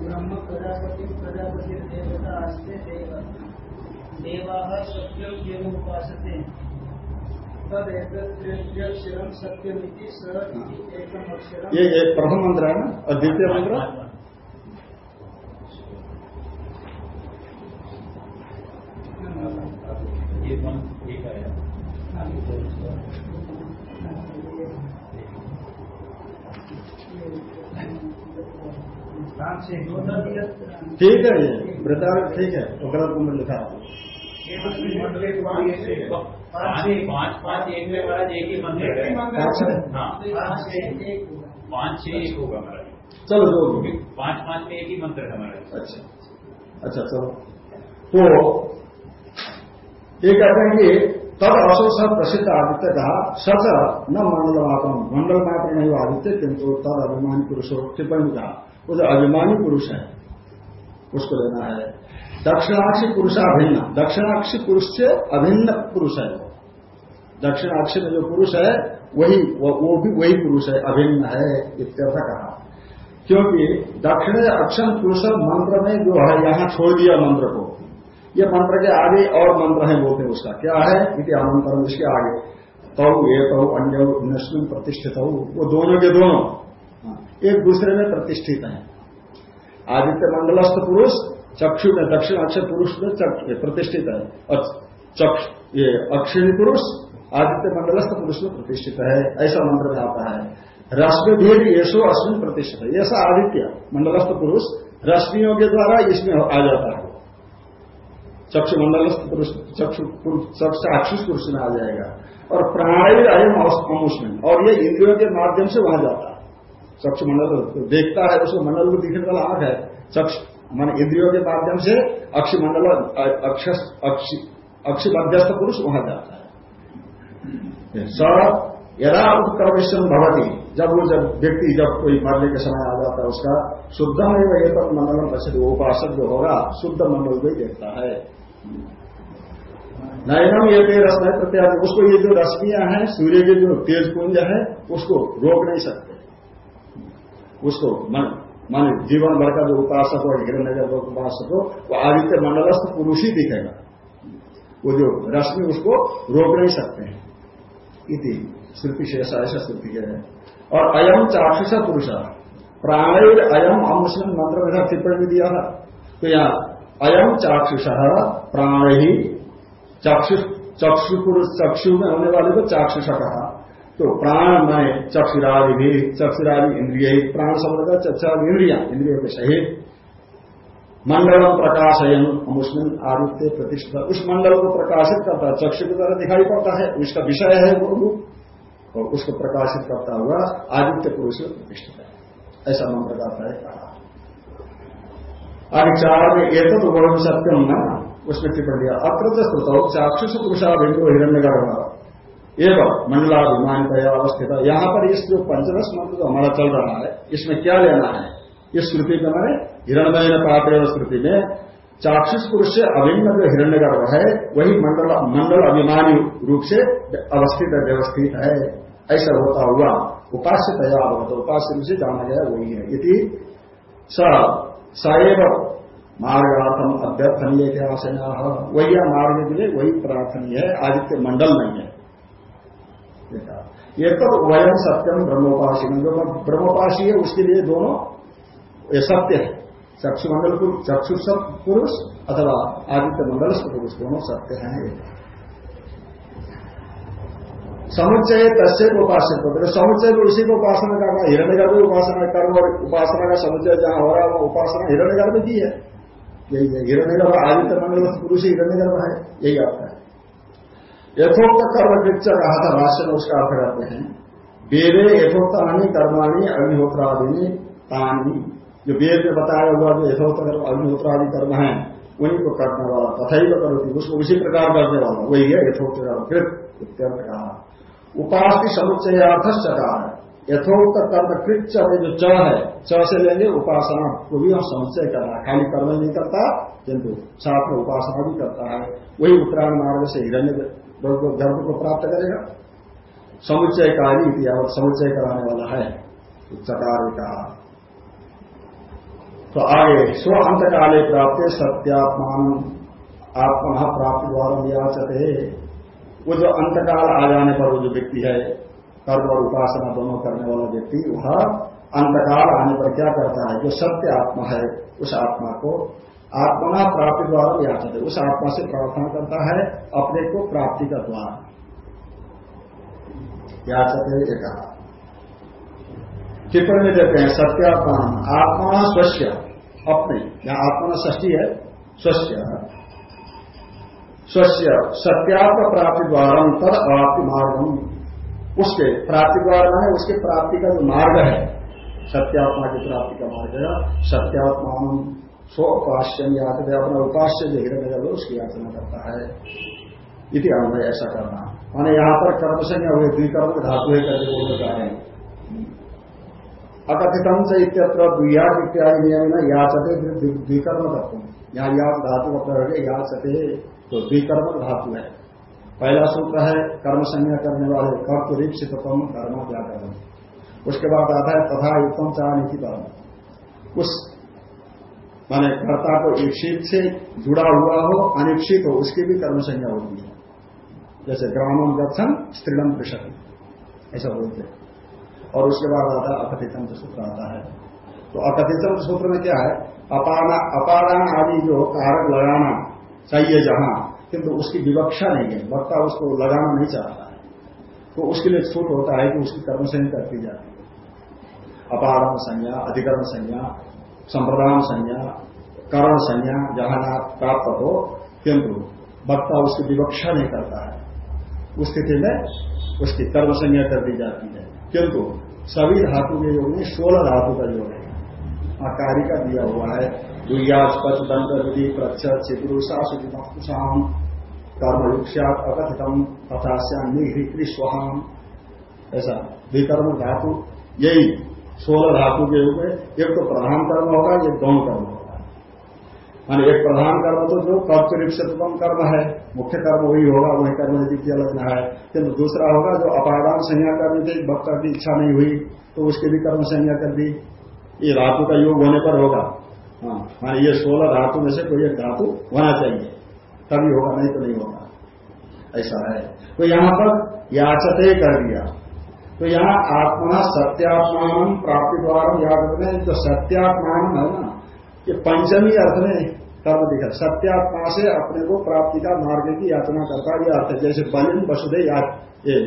ब्रह्म प्रजापति प्रजापति देवता आस्ते देवता देवा सत्यम एवं उपासते। तद सत्यमिति
ये एक प्रथम मंत्र है ना? और द्वितीय मंत्र? ठीक है ये वृद्धार्थ ठीक है तो गलत उम्र लिखा है।
पाँच पाँच पाँच एक में महाराज एक ही मंदिर है।
पाँच है।
एक। होगा
छह एक होगा महाराज।
चलो जो
क्योंकि पाँच पाँच में एक ही मंत्र है महाराज।
अच्छा अच्छा चलो। तो ये कहते हैं कि तब असो सब प्रसिद्ध आदित्य कहा सच न मंडल मात्र मंडल मात्र नहीं आदित्य किंतु तद अभिमानी पुरुष हो टिप्पणी कहा। वो जो अभिमानी पुरुष है उसको लेना है। दक्षिणाक्षी पुरुषाभिन्न दक्षिणाक्षी पुरुष से अभिन्न पुरुष है दक्षिणाक्षी में जो पुरुष है वही वो, भी वही पुरुष है अभिन्न है इत्यर्थ कहा। क्योंकि दक्षिण अक्षम पुरुष मंत्र में जो है यहाँ छोड़ दिया मंत्र को। ये मंत्र के आगे और मंत्र है, बोलते हैं उसका। क्या है? इति अनंतरम इसके आगे। तौ ये तौ अन्य, नस्मिन प्रतिष्ठित। हो वो दोनों के दोनों। एक दूसरे में प्रतिष्ठित हैं। आदित्य मंडलस्थ पुरुष, चक्षु में दक्षिण अक्षर पुरुष में प्रतिष्ठित है। ये अक्षिणी पुरुष, आदित्य मंडलस्थ पुरुष में प्रतिष्ठित है। ऐसा मंत्र में आता है। रश्मि भेद येसो अश्विन प्रतिष्ठित है। ऐसा आदित्य मंडलस्थ पुरुष, रश्मियों के द्वारा इसमें आ जाता है। चक्षु मंडलस्थ पुरुष चक्षु चक्षु पुरुष में आ जाएगा। और प्राणी अयम अमुष्मिन और ये इंद्रियों के माध्यम से वहाँ जाता है। चक्षु मंडल तो देखता है उसको मंडल को दिखने वाला आँख है। चक्ष मान इंद्रियों के माध्यम से अक्षि मंडल अक्षि मध्यस्थ पुरुष वहाँ जाता है। स यदा उत्कर्मिशन भवती, जब वो जब व्यक्ति, जब कोई मरने के समय आ जाता है, उसका शुद्ध में ये तक मंडलम प्रसिद्ध उपासक जो होगा, शुद्ध मंडल को ही देखता है। नयनम ये तेज रश्मि प्रत्यादि, उसको ये जो रश्मियाँ हैं, सूर्य के जो तेज पुंज है, उसको रोक नहीं सकते। उसको मन, मान, जीवन भर का जो उपासक हो हिरण्य का उपासक हो, वो आदित्य मंडलस्थ पुरुष ही दिखेगा। वो जो रश्मि, उसको रोक नहीं सकते हैं। श्रुति शेष ऐसा श्रुति के है। और अयम चाक्षुष पुरुष, प्राणैर अयम मुस्लिम मंत्र में टिप्पणी भी दिया था। तो यहाँ अयम चाक्षुष, प्राण ही चक्षु चक्षु पुरुष, चक्षु में होने वाले को चाक्षुष कहा। तो प्राण में चक्षुरादि भी चक्षुरादि इंद्रिय, प्राण शब्द का चक्षुरादि इंद्रिया, इंद्रियों के सहित। मंडलम प्रकाशयन मुस्लिम आदित्य प्रतिष्ठा उस मंडल को प्रकाशित करता है, चक्षु के द्वारा दिखाई पड़ता है। उसका विषय है वो रूप और उसको प्रकाशित करता हुआ आदित्य पुरुष प्रतिष्ठित है। ऐसा मंत्र का है कहा। आगे चार में एक तो वरुण सत्यम न उसमें टिप्पणी दिया अत्र श्रुत चाक्षुष पुरुषाभिंदो हिरण्य गर्भ एवं मंडलाभिमान दया अवस्थित यहाँ पर इस जो पंचदश मंत्र जो हमारा चल रहा है, इसमें क्या लेना है? इस श्रुति में मैंने हिरणमय पात्र श्रुति में चाक्षुष पुरुष से अभिन्न जो हिरण्य गर्भ है, वही मंडल मंडल अभिमानी रूप से अवस्थित है व्यवस्थित है। ऐसा होता हुआ उपास्य तया अवगत उपास्य रूप से जाना गया, वही है। यदि स सैव मार्गार्थम अभ्यर्थनीय के आशया वही मार्ग के लिए वही प्रार्थनीय है। आदित्य मंडल नहीं है। ये तो वयम सत्यम ब्रह्मोपासी ब्रह्मोपासी है, उसके लिए दोनों सत्य है। चक्षु मंडल चक्षु सब पुरुष अथवा आदित्य मंडल पुरुष दोनों सत्य हैं। समुच्चय तस्य को उपासित होते समुच्चय को उसी को उपासना करना हिरण्य गर्भ उपासना कर्म और उपासना का समुच्चय जहाँ हो रहा है वो उपासना हिरण्य गर्भ की है। यही है। हिरण्य गर्भ आदित्य मंडल पुरुष हिरण्य गर्भ है। यही आता है। यथोक्त कर्म कृत्य कहा था भाष्य में उसका अर्थ करते हैं। वेदे यथोक्तानी कर्माणी अग्निहोत्रादिनी तानी। जो वेद में बताया हुआ जो यथोक्त कर्म अग्निहोत्रादि कर्म है, उन्हीं को करने वाला तथा ही करोती, उसको उसी प्रकार करने वाला। वही है यथोक्त कर्म कृत इत्यर्थ कहा। उपास समुच्चयार्थ चकार यथोक्त कर्म कृत में जो च है, च से लेंगे उपासना को भी हम समुच्चय करना खाली कर्म नहीं करता, किंतु में उपासना भी करता है। वही उत्तरायण मार्ग से हिरण्य धर्म को प्राप्त करेगा। समुच्चयकारी यावत समुच्चय कराने वाला है। चकार का तो आगे स्व अंतकाले प्राप्त सत्यात्मान आत्मा प्राप्ति द्वारा याचते वो जो अंतकाल आ जाने पर वो जो व्यक्ति है, कर्म और उपासना दोनों करने वाला व्यक्ति, वह अंतकाल आने पर क्या करता है? जो सत्य आत्मा है, उस आत्मा को आत्मना प्राप्ति द्वारा याचते उस आत्मा से प्रार्थना करता है, अपने को प्राप्ति का द्वार। याचते ये कहा। टिप्पणी में देते हैं सत्यात्मा आत्मा स्वस्य। अपने, यहाँ आत्मा ष्टी है, स्वस्य। स्वस्य, सत्यात्म प्राप्ति द्वारा तद अवाप्ति मार्ग उसके प्राप्ति द्वारा है, उसके प्राप्ति का जो मार्ग है, सत्यात्मा की प्राप्ति का मार्ग है सत्यात्मा स्व उपास्य याद अपना उपास्य जो हिरण जब उसकी याचना करता है। इति ऐसा करना। माने यहाँ पर कर्म संज्ञा हुए, द्विकर्म धातु है, करके बोलना चाह हैं। अकथितम से इत्यत्र द्वियाद इत्यादि नियम में याचते द्विकर्म तत्व यहाँ याद धातु का प्रयोग है याचते तो द्विकर्म धातु है। पहला सूत्र है, कर्म संज्ञा करने वाले कर्तरीक्षितम कर्म क्या कर्म उसके बाद आता है, तथा युक्तम चाह नीति कर्म उस माने कर्ता को ईक्षित से जुड़ा हुआ हो, अनिक्षित हो, उसकी भी कर्म संज्ञा होती है। जैसे ग्रामम गच्छन स्त्रीलम कृषक ऐसा बोलते और उसके बाद आता है अकथितम सूत्र आता है। तो अकथितम सूत्र में क्या है? अपाना, अपादान आदि जो कारक लगाना चाहिए जहाँ, किंतु उसकी विवक्षा नहीं है। वक्ता उसको लगाना नहीं चाहता है। तो उसके लिए छूट होता है कि उसकी कर्म संज्ञा करती जाती है। अपारण संज्ञा, अधिकरण संज्ञा, संप्रदान संज्ञा, करण संज्ञा, जहाँ ना प्राप्त हो, किंतु वक्ता उसकी विवक्षा नहीं करता है। उस स्थिति में उसकी कर्म संज्ञा कर दी जाती है। किंतु सभी धातु के योग में सोलह धातु का योग है। आकारी का दिया हुआ है। दुर्यास्पत दंड विधि चिपुरुषा सुधिमाम कर्मयुक्षात अकथितम तथा श्यामी स्वाम ऐसा विकर्म धातु, यही सोलह धातु के योग में एक तो प्रधान कर्म होगा, एक गौण कर्म होगा। मान एक प्रधान कर्म तो जो कर्तरिक्षतम कर्म है, मुख्य कर्म वही होगा, वही कर्म द्वितीय लगना है। किंतु दूसरा होगा, जो अपादान संज्ञा करनी थी भक्त की इच्छा नहीं हुई तो उसके भी कर्म संज्ञा कर दी। ये धातु का योग होने पर होगा। हाँ ये सोलह धातु में से कोई एक धातु होना चाहिए। तभी होगा, नहीं तो नहीं होगा। ऐसा है। तो यहाँ पर याचते कर दिया। तो यहाँ आत्मा सत्यात्मान प्राप्ति द्वारा याद रखना जो सत्यात्मान है ना ये पंचमी अर्थ में कर्म दिखा। सत्यात्मा से अपने को प्राप्ति का मार्ग की याचना करता है यह अर्थ है। जैसे बलिन वसुदे ये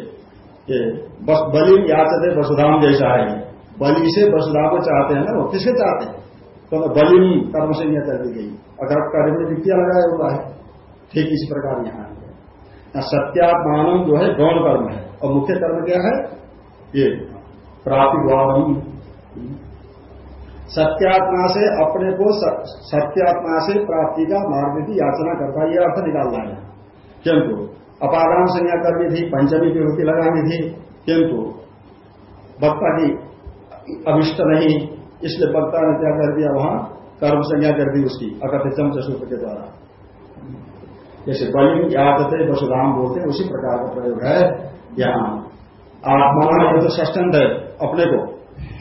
ये बलिम याचते वसुधाम जैसा है। बलि से वसुधा को चाहते हैं ना वो? किसके चाहते हैं? तो बलिन कर्म से यह कर दी गई अगर कर्म में वित्तीय लगाया हुआ है, ठीक इसी प्रकार यहाँ सत्यात्मान जो है गौण कर्म है। और मुख्य कर्म क्या है? ये प्राप्ति सत्यात्मा से अपने को सत्यात्मा से प्राप्ति का मार्ग की याचना करता यह अर्थ निकालना है। किंतु अपादान संज्ञा करनी थी, पंचमी की रुति लगानी थी, किंतु वक्ता की अभिष्ट नहीं, इसलिए वक्ता ने क्या कर दिया, वहाँ कर्म संज्ञा कर दी उसकी अकथितम सूत्र के द्वारा। जैसे बलि यादते वसुधाम बोलते, उसी प्रकार का प्रयोग है। यहाँ आत्मा तो षष्टंध है, अपने को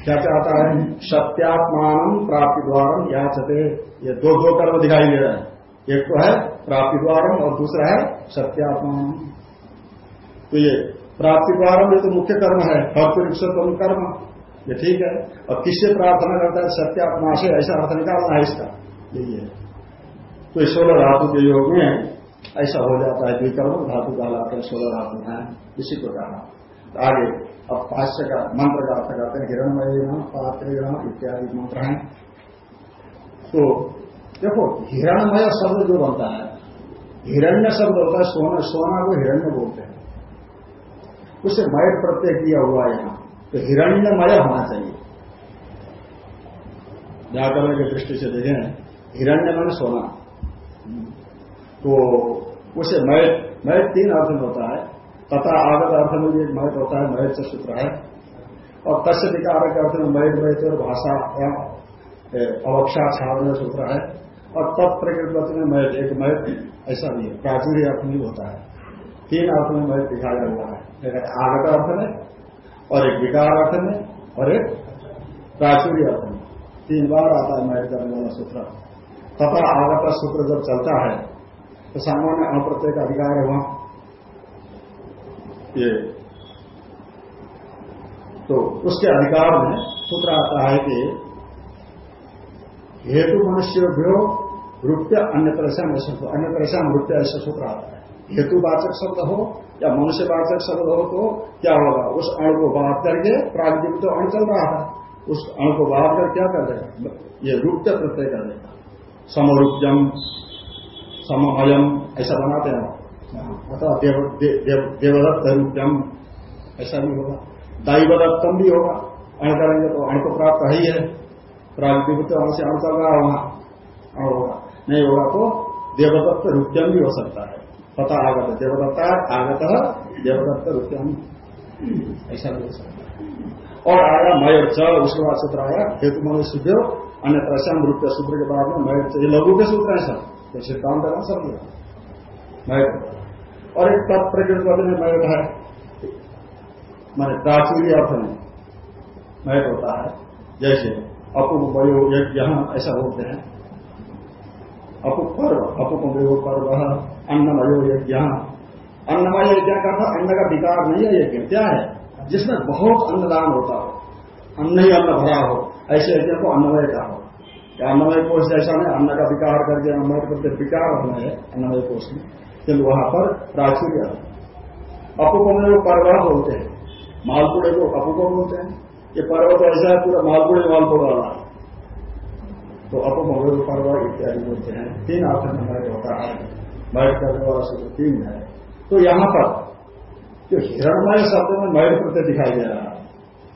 क्या चाहता है? सत्यात्मान प्राप्ति द्वारा याचते। ये दो दो कर्म दिखाई दे रहे हैं। एक तो है प्राप्ति द्वारा और दूसरा है सत्यात्मान। तो ये प्राप्ति द्वारा ये तो मुख्य कर्म है भक्तम कर्म। ये ठीक है। और किससे प्रार्थना करता है? सत्यात्मा से, ऐसा अर्थ निकालना है इसका। यही है। तो सोलह धातु के योग में ऐसा हो जाता है, द्विकर्म धातु कहलाते हैं, सोलह धातु है। इसी को कहा आगे। अब भाष्य का मंत्र का अर्थ करते हैं हिरणमय पात्र इत्यादि मंत्र हैं तो देखो हिरणमय शब्द जो बनता है हिरण्य शब्द होता है सोना सोना को हिरण्य बोलते हैं उसे मय प्रत्यय किया हुआ है यहाँ तो हिरण्यमय होना चाहिए व्याकरण की दृष्टि से देखें हिरण्य मन सोना तो उसे मय मय तीन अर्थ होता है तथा आगत अर्थ में भी महत होता है महत से सूत्र है। और तस्य विकार के अर्थ में महत महत और भाषा अवक्षा छावने सूत्र है। और तत्प्रकृत में महत एक महत ऐसा नहीं है। प्राचुर्य अर्थ में होता है। तीन अर्थ में महत दिखाया हुआ है। एक आगत अर्थ में, और एक विकार अर्थ में, और एक प्राचुर्य अर्थ में। तीन बार आता है महत करने वाला सूत्र। तथा आगत सूत्र जब चलता है तो सामान्य अप्रत्यय का अधिकार है वहाँ। ये। तो उसके अधिकार में सूत्र आता है कि हेतु मनुष्य भ्यो रूप्य अन्य तरह से अन्य तरह से रूप्य ऐसा सूत्र आता है। हेतुवाचक शब्द हो या मनुष्यवाचक शब्द हो तो क्या होगा? उस अण को बात करके प्रागदिक तो अण चल रहा है। उस अण को बात कर क्या कर देगा? ये रूप्य प्रत्यय कर देगा। समरूप्यम, सममयम, ऐसा बनाते हैं। अथवा देव, देव, देव, देवदत्त रूप्यम ऐसा भी होगा। दैवदत्तम भी होगा। अण करेंगे तो अण को प्राप्त है ही है। प्रागतिभूत वहाँ से अण चल रहा है वहाँ अण होगा। नहीं होगा तो देवदत्त रूप्यम भी हो सकता है। पता आगत। देवदत्ता आगत देवदत्त रूप्यम ऐसा भी हो सकता है। और आया मय च उसके बाद सूत्र आया हेतु मन शुद्ध अन्य प्रश्न रूप सूत्र के बाद में मय लघु के सूत्र है सब। तो सिद्धांत सब मय और एक तत्प्रकृत पद में मय है मैंने प्राचीन अर्थ में मय होता है। जैसे अपुप वयो यहाँ ऐसा बोलते हैं। अपुप पर्व, अपुप वयो पर्व, अन्नमयो यज्ञ। अन्नमय यज्ञ का था अन्न का विकार नहीं है, यज्ञ क्या है? जिसमें बहुत अन्नदान होता हो। अन्न ही अन्न भरा हो। ऐसे यज्ञ को अन्नमय का हो। या अन्नमय कोष जैसा नहीं, अन्न का विकार करके अन्नमय करके विकार होना है, अन्नमय कोष में। किंतु वहाँ पर प्राचुर्य अपुपमय पर्व बोलते हैं। मालपुड़े को अपुप बोलते हैं। ये पर्व तो ऐसा है, पूरा मालपुड़े मालपुड़ वाला। तो अपमय पर्व इत्यादि बोलते हैं। तीन में मैट होता है। मैट करने वाला शब्द तीन है। तो यहाँ पर जो हिरणमय शब्द में मैट प्रत्यय दिखाई दे रहा है।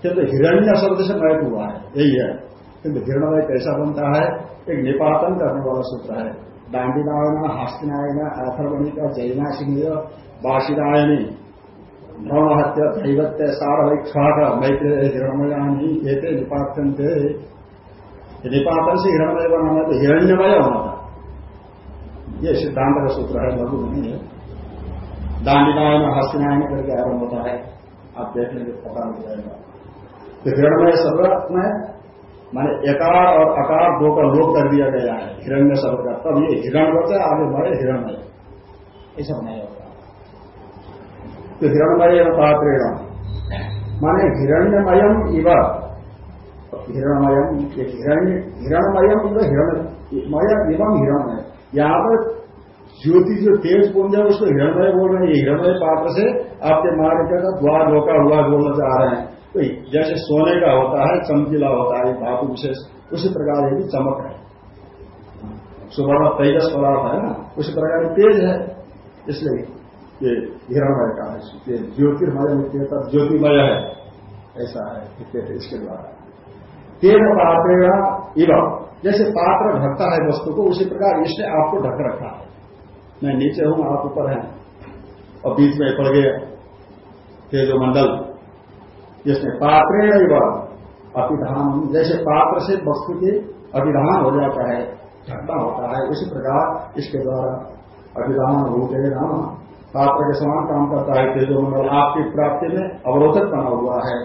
किंतु हिरण्य शब्द से मैट हुआ है। यही है। किंतु हिरणमय कैसा बनता है? एक निपातन करने वाला सूत्र है। दांडीनायना हास्तिनायना अथर्वणिका जैना सिंह बाशिनायनी भ्रम हत्या दैवत्य सारवैक स्वाग मैत्रे हिरणमयानी कहते निपातन थे निपातन से हिरणमय बनाना तो हिरण्यमय होना था ये सिद्धांत का सूत्र है लघु नहीं है दांडिनायन हस्तिनायन करके आरंभ होता है आप देखने के पता नहीं जाएगा तो हिरणमय शब्द में माने एकार और अकार दो का लोप कर दिया गया है। हिरण्य शब्द का। तब ये हिरण होता है, आगे बढ़े हिरणमय ऐसा बनाया होगा तो हिरणमय पात्रेण माने हिरण्यमयम इव। हिरणमयम हिरण्य, हिरणमयम इव हिरणमय एवं हिरणमय यहाँ पर ज्योति जो तेज पुंज है उसको हिरणमय बोल रहे हैं। हिरणमय पात्र से आपके मार्ग का द्वार रोका हुआ बोलना चाह रहे हैं। जैसे सोने का होता है, चमकीला होता है, धातु विशेष, उसी प्रकार ये भी चमक है। सुवर्ण तेजस पदार्थ है ना, उसी प्रकार तेज है। इसलिए ये हिरणमय का है ज्योतिर्मय ज्योतिमय है। ऐसा है इसके द्वारा। तेन पात्रेण इव। जैसे पात्र ढकता है वस्तु को, उसी प्रकार इसने आपको ढक रखा है। मैं नीचे हूँ, आप ऊपर हैं। और बीच में पड़ गया तेजो मंडल जिसमें पात्रेण इव अभिधान जैसे पात्र से वस्तु के अभिधान हो जाता है ढकना होता है, उसी प्रकार इसके द्वारा अभिधान होते नाम पात्र के समान काम करता है तेजो मंडल आपकी प्राप्ति में अवरोधक बना हुआ है।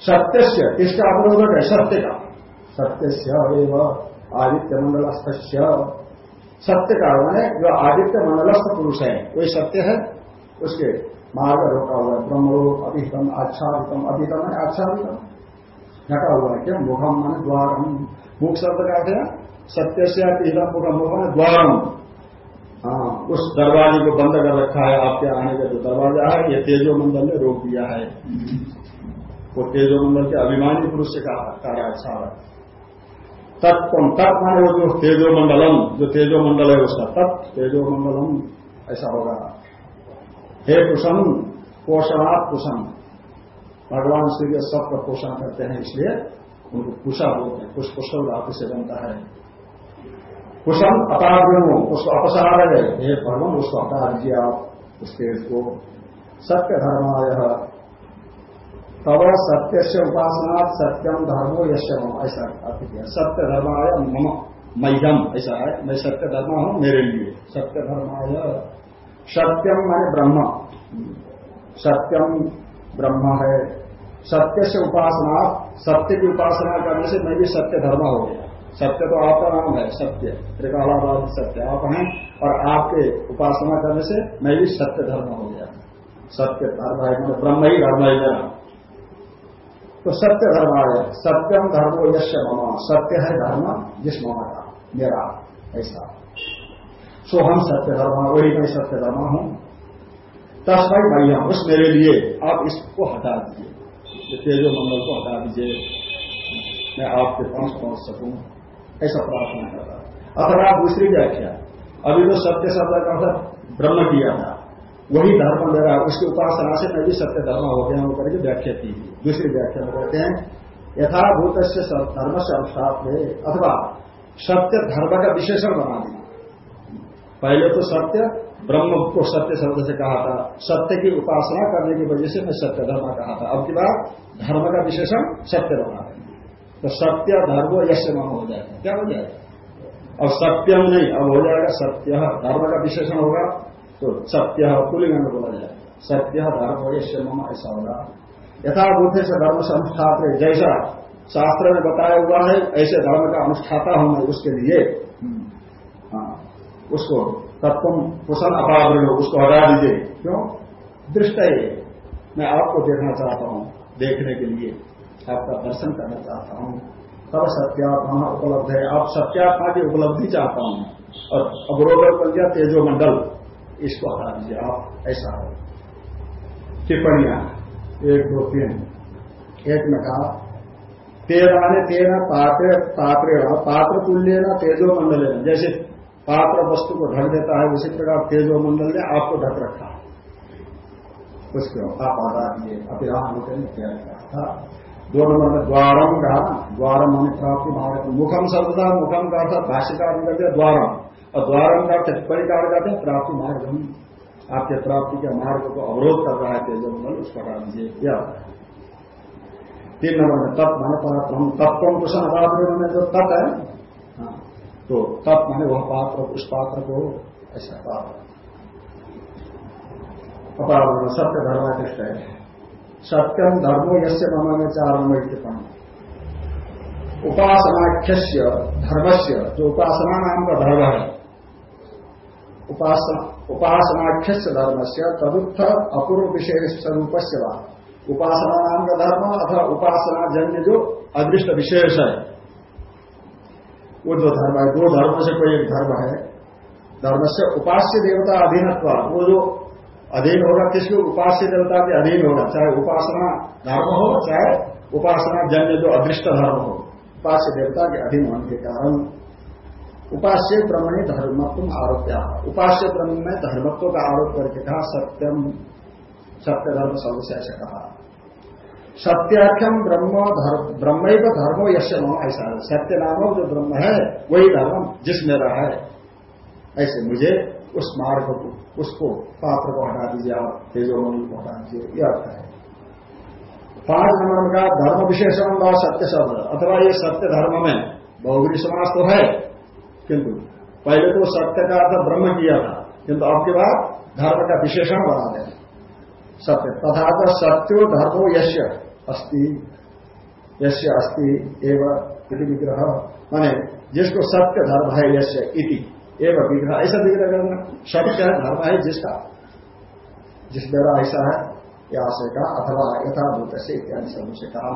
सत्य से किसका अवरोधक है? सत्य का। सत्य से आदित्य मंडलस्थ सत्य का मैंने जो आदित्य मंडलस्थ पुरुष है, कोई सत्य है? उसके मार्ग रोका हुआ है ब्रह्मलोक अभितम आच्छादितम अभितम है आच्छादितम। ढका हुआ है क्या? मुखम मान द्वारम। मुख शब्द का क्या सत्य से अभितम मुखम मुख मान द्वारम। हाँ उस दरवाजे को बंद कर रखा है, आपके आने का जो दरवाज़ा है, ये तेजो मंडल ने रोक दिया है। वो तेजो मंडल के अभिमानी पुरुष से कहा कार्य अच्छा है। तत्व तत् माने वो जो तेजो मंडलम जो तेजो मंडल है उसका, तत् तेजो मंडलम ऐसा होगा। हे कुशम पोषणात् कुशम भगवान श्री के सबका पोषण करते हैं, इसलिए उनको कुशा बोलते हैं। कुछ कुशल धातु से बनता है। कुशम अपाग्रमो उसको अपसार। है हे भगवान उसको हटा दीजिए आप उस तेज को। सत्य धर्माय तब सत्य से उपासना सत्यम धर्मो यश्य ऐसा अर्थ किया। सत्य धर्माय मम मह्यम ऐसा है। मैं सत्य धर्म हूँ, मेरे लिए। सत्य धर्माय सत्यम माने ब्रह्म। सत्यम ब्रह्म है। सत्य से उपासना, सत्य की उपासना करने से मैं भी सत्य धर्म हो गया। सत्य तो आपका नाम है, सत्य। त्रिकालाबाद सत्य। आप हैं और आपके उपासना करने से मैं भी सत्य धर्म हो गया। सत्य धर्म है ब्रह्म ही धर्म है मेरा। तो सत्य धर्म है सत्यम धर्मो यश ममा। सत्य है धर्म, जिस ममा का। मेरा, ऐसा। सो हम सत्य धर्म वही मैं सत्य धर्म हूँ तस्मय मैया उस मेरे लिए आप इसको हटा दीजिए। तेजो मंगल को हटा दीजिए। मैं आपके पास पहुँच सकूँ। ऐसा प्रार्थना कर रहा अथवा दूसरी व्याख्या, अभी तो सत्य शब्द का अर्थ ब्रह्म किया था। वही धर्म मेरा उसकी उपासना से मैं भी सत्य धर्म हो गया हूँ करके व्याख्या की दूसरी व्याख्या में कहते हैं यथाभूत धर्म से अनुष्ठात है। अथवा सत्य धर्म का विशेषण बना दिया पहले तो सत्य ब्रह्म को सत्य शब्द से कहा था। सत्य की उपासना करने की वजह से मैं सत्य धर्म कहा था। अब की बात धर्म का विशेषण सत्य बना देंगे तो सत्य धर्म यश मम हो जाएगा। क्या हो जाएगा? अब सत्यम नहीं अब हो जाएगा सत्य। धर्म का विशेषण होगा तो सत्य पुलिंग में बोला जाए। सत्य धर्म यश मम ऐसा होगा। यथाभूत से धर्म से अनुष्ठात। जैसा शास्त्र में बताया हुआ है ऐसे धर्म का अनुष्ठाता हूँ मैं उसके लिए। हाँ, उसको तत्व कुशल अपावरण उसको हटा दीजिए। क्यों? दृष्ट मैं आपको देखना चाहता हूँ, देखने के लिए। आपका दर्शन करना चाहता हूँ। तब सत्यात्मा उपलब्ध है। आप सत्यात्मा की उपलब्धि चाहता हूँ। और अवरोध कर दिया तेजो मंडल इसको हटा दीजिए आप। ऐसा हो। टिप्पणियाँ। एक, दो, तीन। एक में कहा तेरा ने तेरा पात्र पात्र पात्र तुल्य तेजो मंडल जैसे पात्र वस्तु को ढक देता है उसी प्रकार तेजो मंडल ने आपको ढक रखा उसको आप हटा दिए अपिराम होते हैं क्या। था दो नंबर में द्वारम कहा। द्वारम होने प्राप्ति मार्ग मुखम था मुखम का था भाष्यकार निकल गया द्वारम। और द्वारम का टिप्पणी कार कहते हैं प्राप्ति मार्ग। हम आपके प्राप्ति के मार्ग को अवरोध कर रहा है तेजमंडल उसको हटा दीजिए क्या। तीन नंबर में तप माने पात्र हम तत्व कुशन अपात्र में जो है हाँ, तो तप माने वह पात्र उस पात्र को ऐसा पात्र अपात्र सत्य धर्माधिष्ट है। सत्यम धर्मो यश्य मम में चार टिप्पणी उपासनाख्य धर्मस्य, जो उपासना नाम का धर्म है उपासनाख्य धर्म से तदुत्थ अपूर्व विशेष स्वरूप से उपासना नाम का धर्म अथवा उपासना जन्य जो अदृष्ट विशेष है। वो जो धर्म है दो धर्म से कोई एक धर्म है, धर्म से उपास्य देवता अधीनत्व, वो जो अधीन होगा, किसके उपास्य देवता के अधीन होगा, चाहे उपासना धर्म हो, चाहे उपासना जन्य जो अदृष्ट धर्म हो, उपास्य देवता के अधीन होने के कारण उपास्य ब्रह्मणी धर्मत्व आरोप्या। उपास्य ब्रह्म में धर्मत्व का आरोप करके कहा सत्यम सत्य धर्म शब्द से कहा। सत्याख्यम ब्रह्म ब्रह्म धर्मो यश नाम, ऐसा है। सत्य नामो जो ब्रह्म है, वही धर्म जिस मेरा है। ऐसे मुझे उस मार्ग को, उसको पात्र को हटा दीजिए, आप तेजोमणि को हटा दीजिए यह अर्थ है। पाँच नंबर का धर्म विशेषण व सत्य शब्द, अथवा ये सत्य धर्म में बहुगुरी समाज तो है, किंतु पहले तो सत्य का अर्थ ब्रह्म किया था, किंतु आपके बाद धर्म का विशेषण बना दें। सत्य तथा तो सत्यो धर्मो यश्य अस्ति यश्य अस्ति एवं विग्रह। माने, जिसको सत्य धर्म है यश्य इति, एवं विग्रह। ऐसा विग्रह करना सत्य धर्म है जिसका, जिस मेरा ऐसा है, या आशय का अथवा यथाभूत से इत्यादि शब्द से कहा।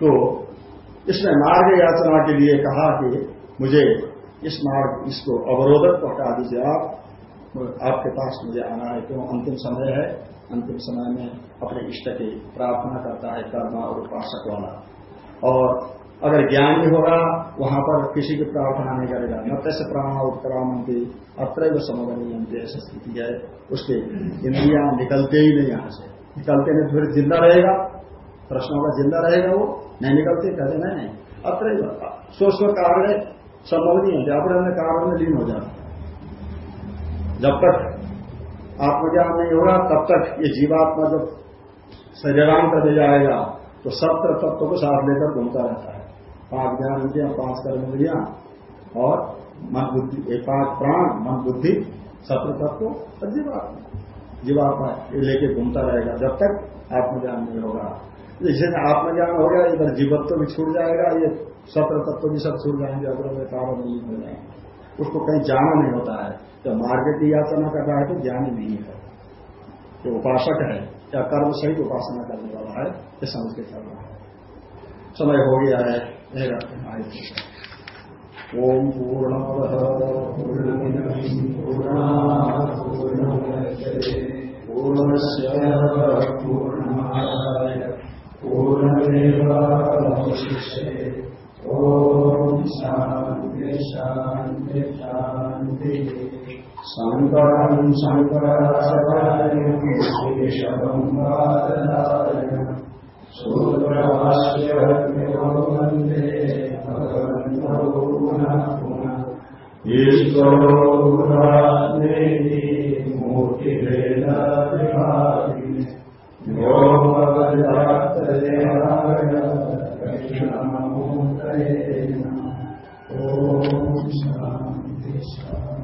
तो इसमें मार्ग याचना के लिए कहा कि मुझे इस मार्ग, इसको अवरोधक हटा दीजिए आप, आपके पास मुझे आना है क्यों अंतिम समय है। अंतिम समय में अपने इष्ट की प्रार्थना करता है, कर्म और उपासक वाला। और अगर ज्ञान भी होगा, वहाँ पर किसी की प्रार्थना नहीं करेगा। न तैसे प्राण उत्क्रामंती अत्र समगनीयंती ऐसी स्थिति है, उसके इंद्रिया निकलते ही नहीं यहाँ से। निकलते नहीं फिर ज़िंदा रहेगा। प्रश्नों का ज़िंदा रहेगा वो? नहीं निकलते कहते नहीं नहीं। अत्र स्व स्व कारण संभव नहीं है अपने अपने कारण में लीन हो जाता जब तक आत्मज्ञान नहीं होगा, तब तक ये जीवात्मा जब शरीरांत में जाएगा तो सत्र तत्व को साथ लेकर घूमता रहता है। पाँच ज्ञान इंद्रिया पाँच कर्म इंद्रिया और मन बुद्धि, एक पाँच प्राण, मन बुद्धि सत्र तत्व और जीवात्मा। जीवात्मा ये लेके घूमता रहेगा, जब तक आत्मज्ञान नहीं होगा। जैसे आत्मज्ञान हो गया, इधर जीवत्व भी छूट जाएगा, ये सत्र तत्व भी सब छूट जाएँगे अग्र कारण नहीं हो जाएँगे। उसको कहीं जाना नहीं होता है। जब मार्ग की याचना कर रहा है तो ज्ञान नहीं है। जो उपासक है या कर्म सहित उपासना करने वाला है, ये समझ के चल रहा है। समय हो गया है ओम पूर्ण पूर्ण पूर्णस्य पूर्णमादाय पूर्णमेवावशिष्यते ॐ शान्ति शान्ति शान्ति
शङ्करम् शङ्कराचार्यम्
पुनः पुनः ईश्वरो गुरात्मेति मूर्तिभेदाभिभागिने योगवद्वात्तदेहाय दक्षिणमूर्तये नमः शांति शान्ति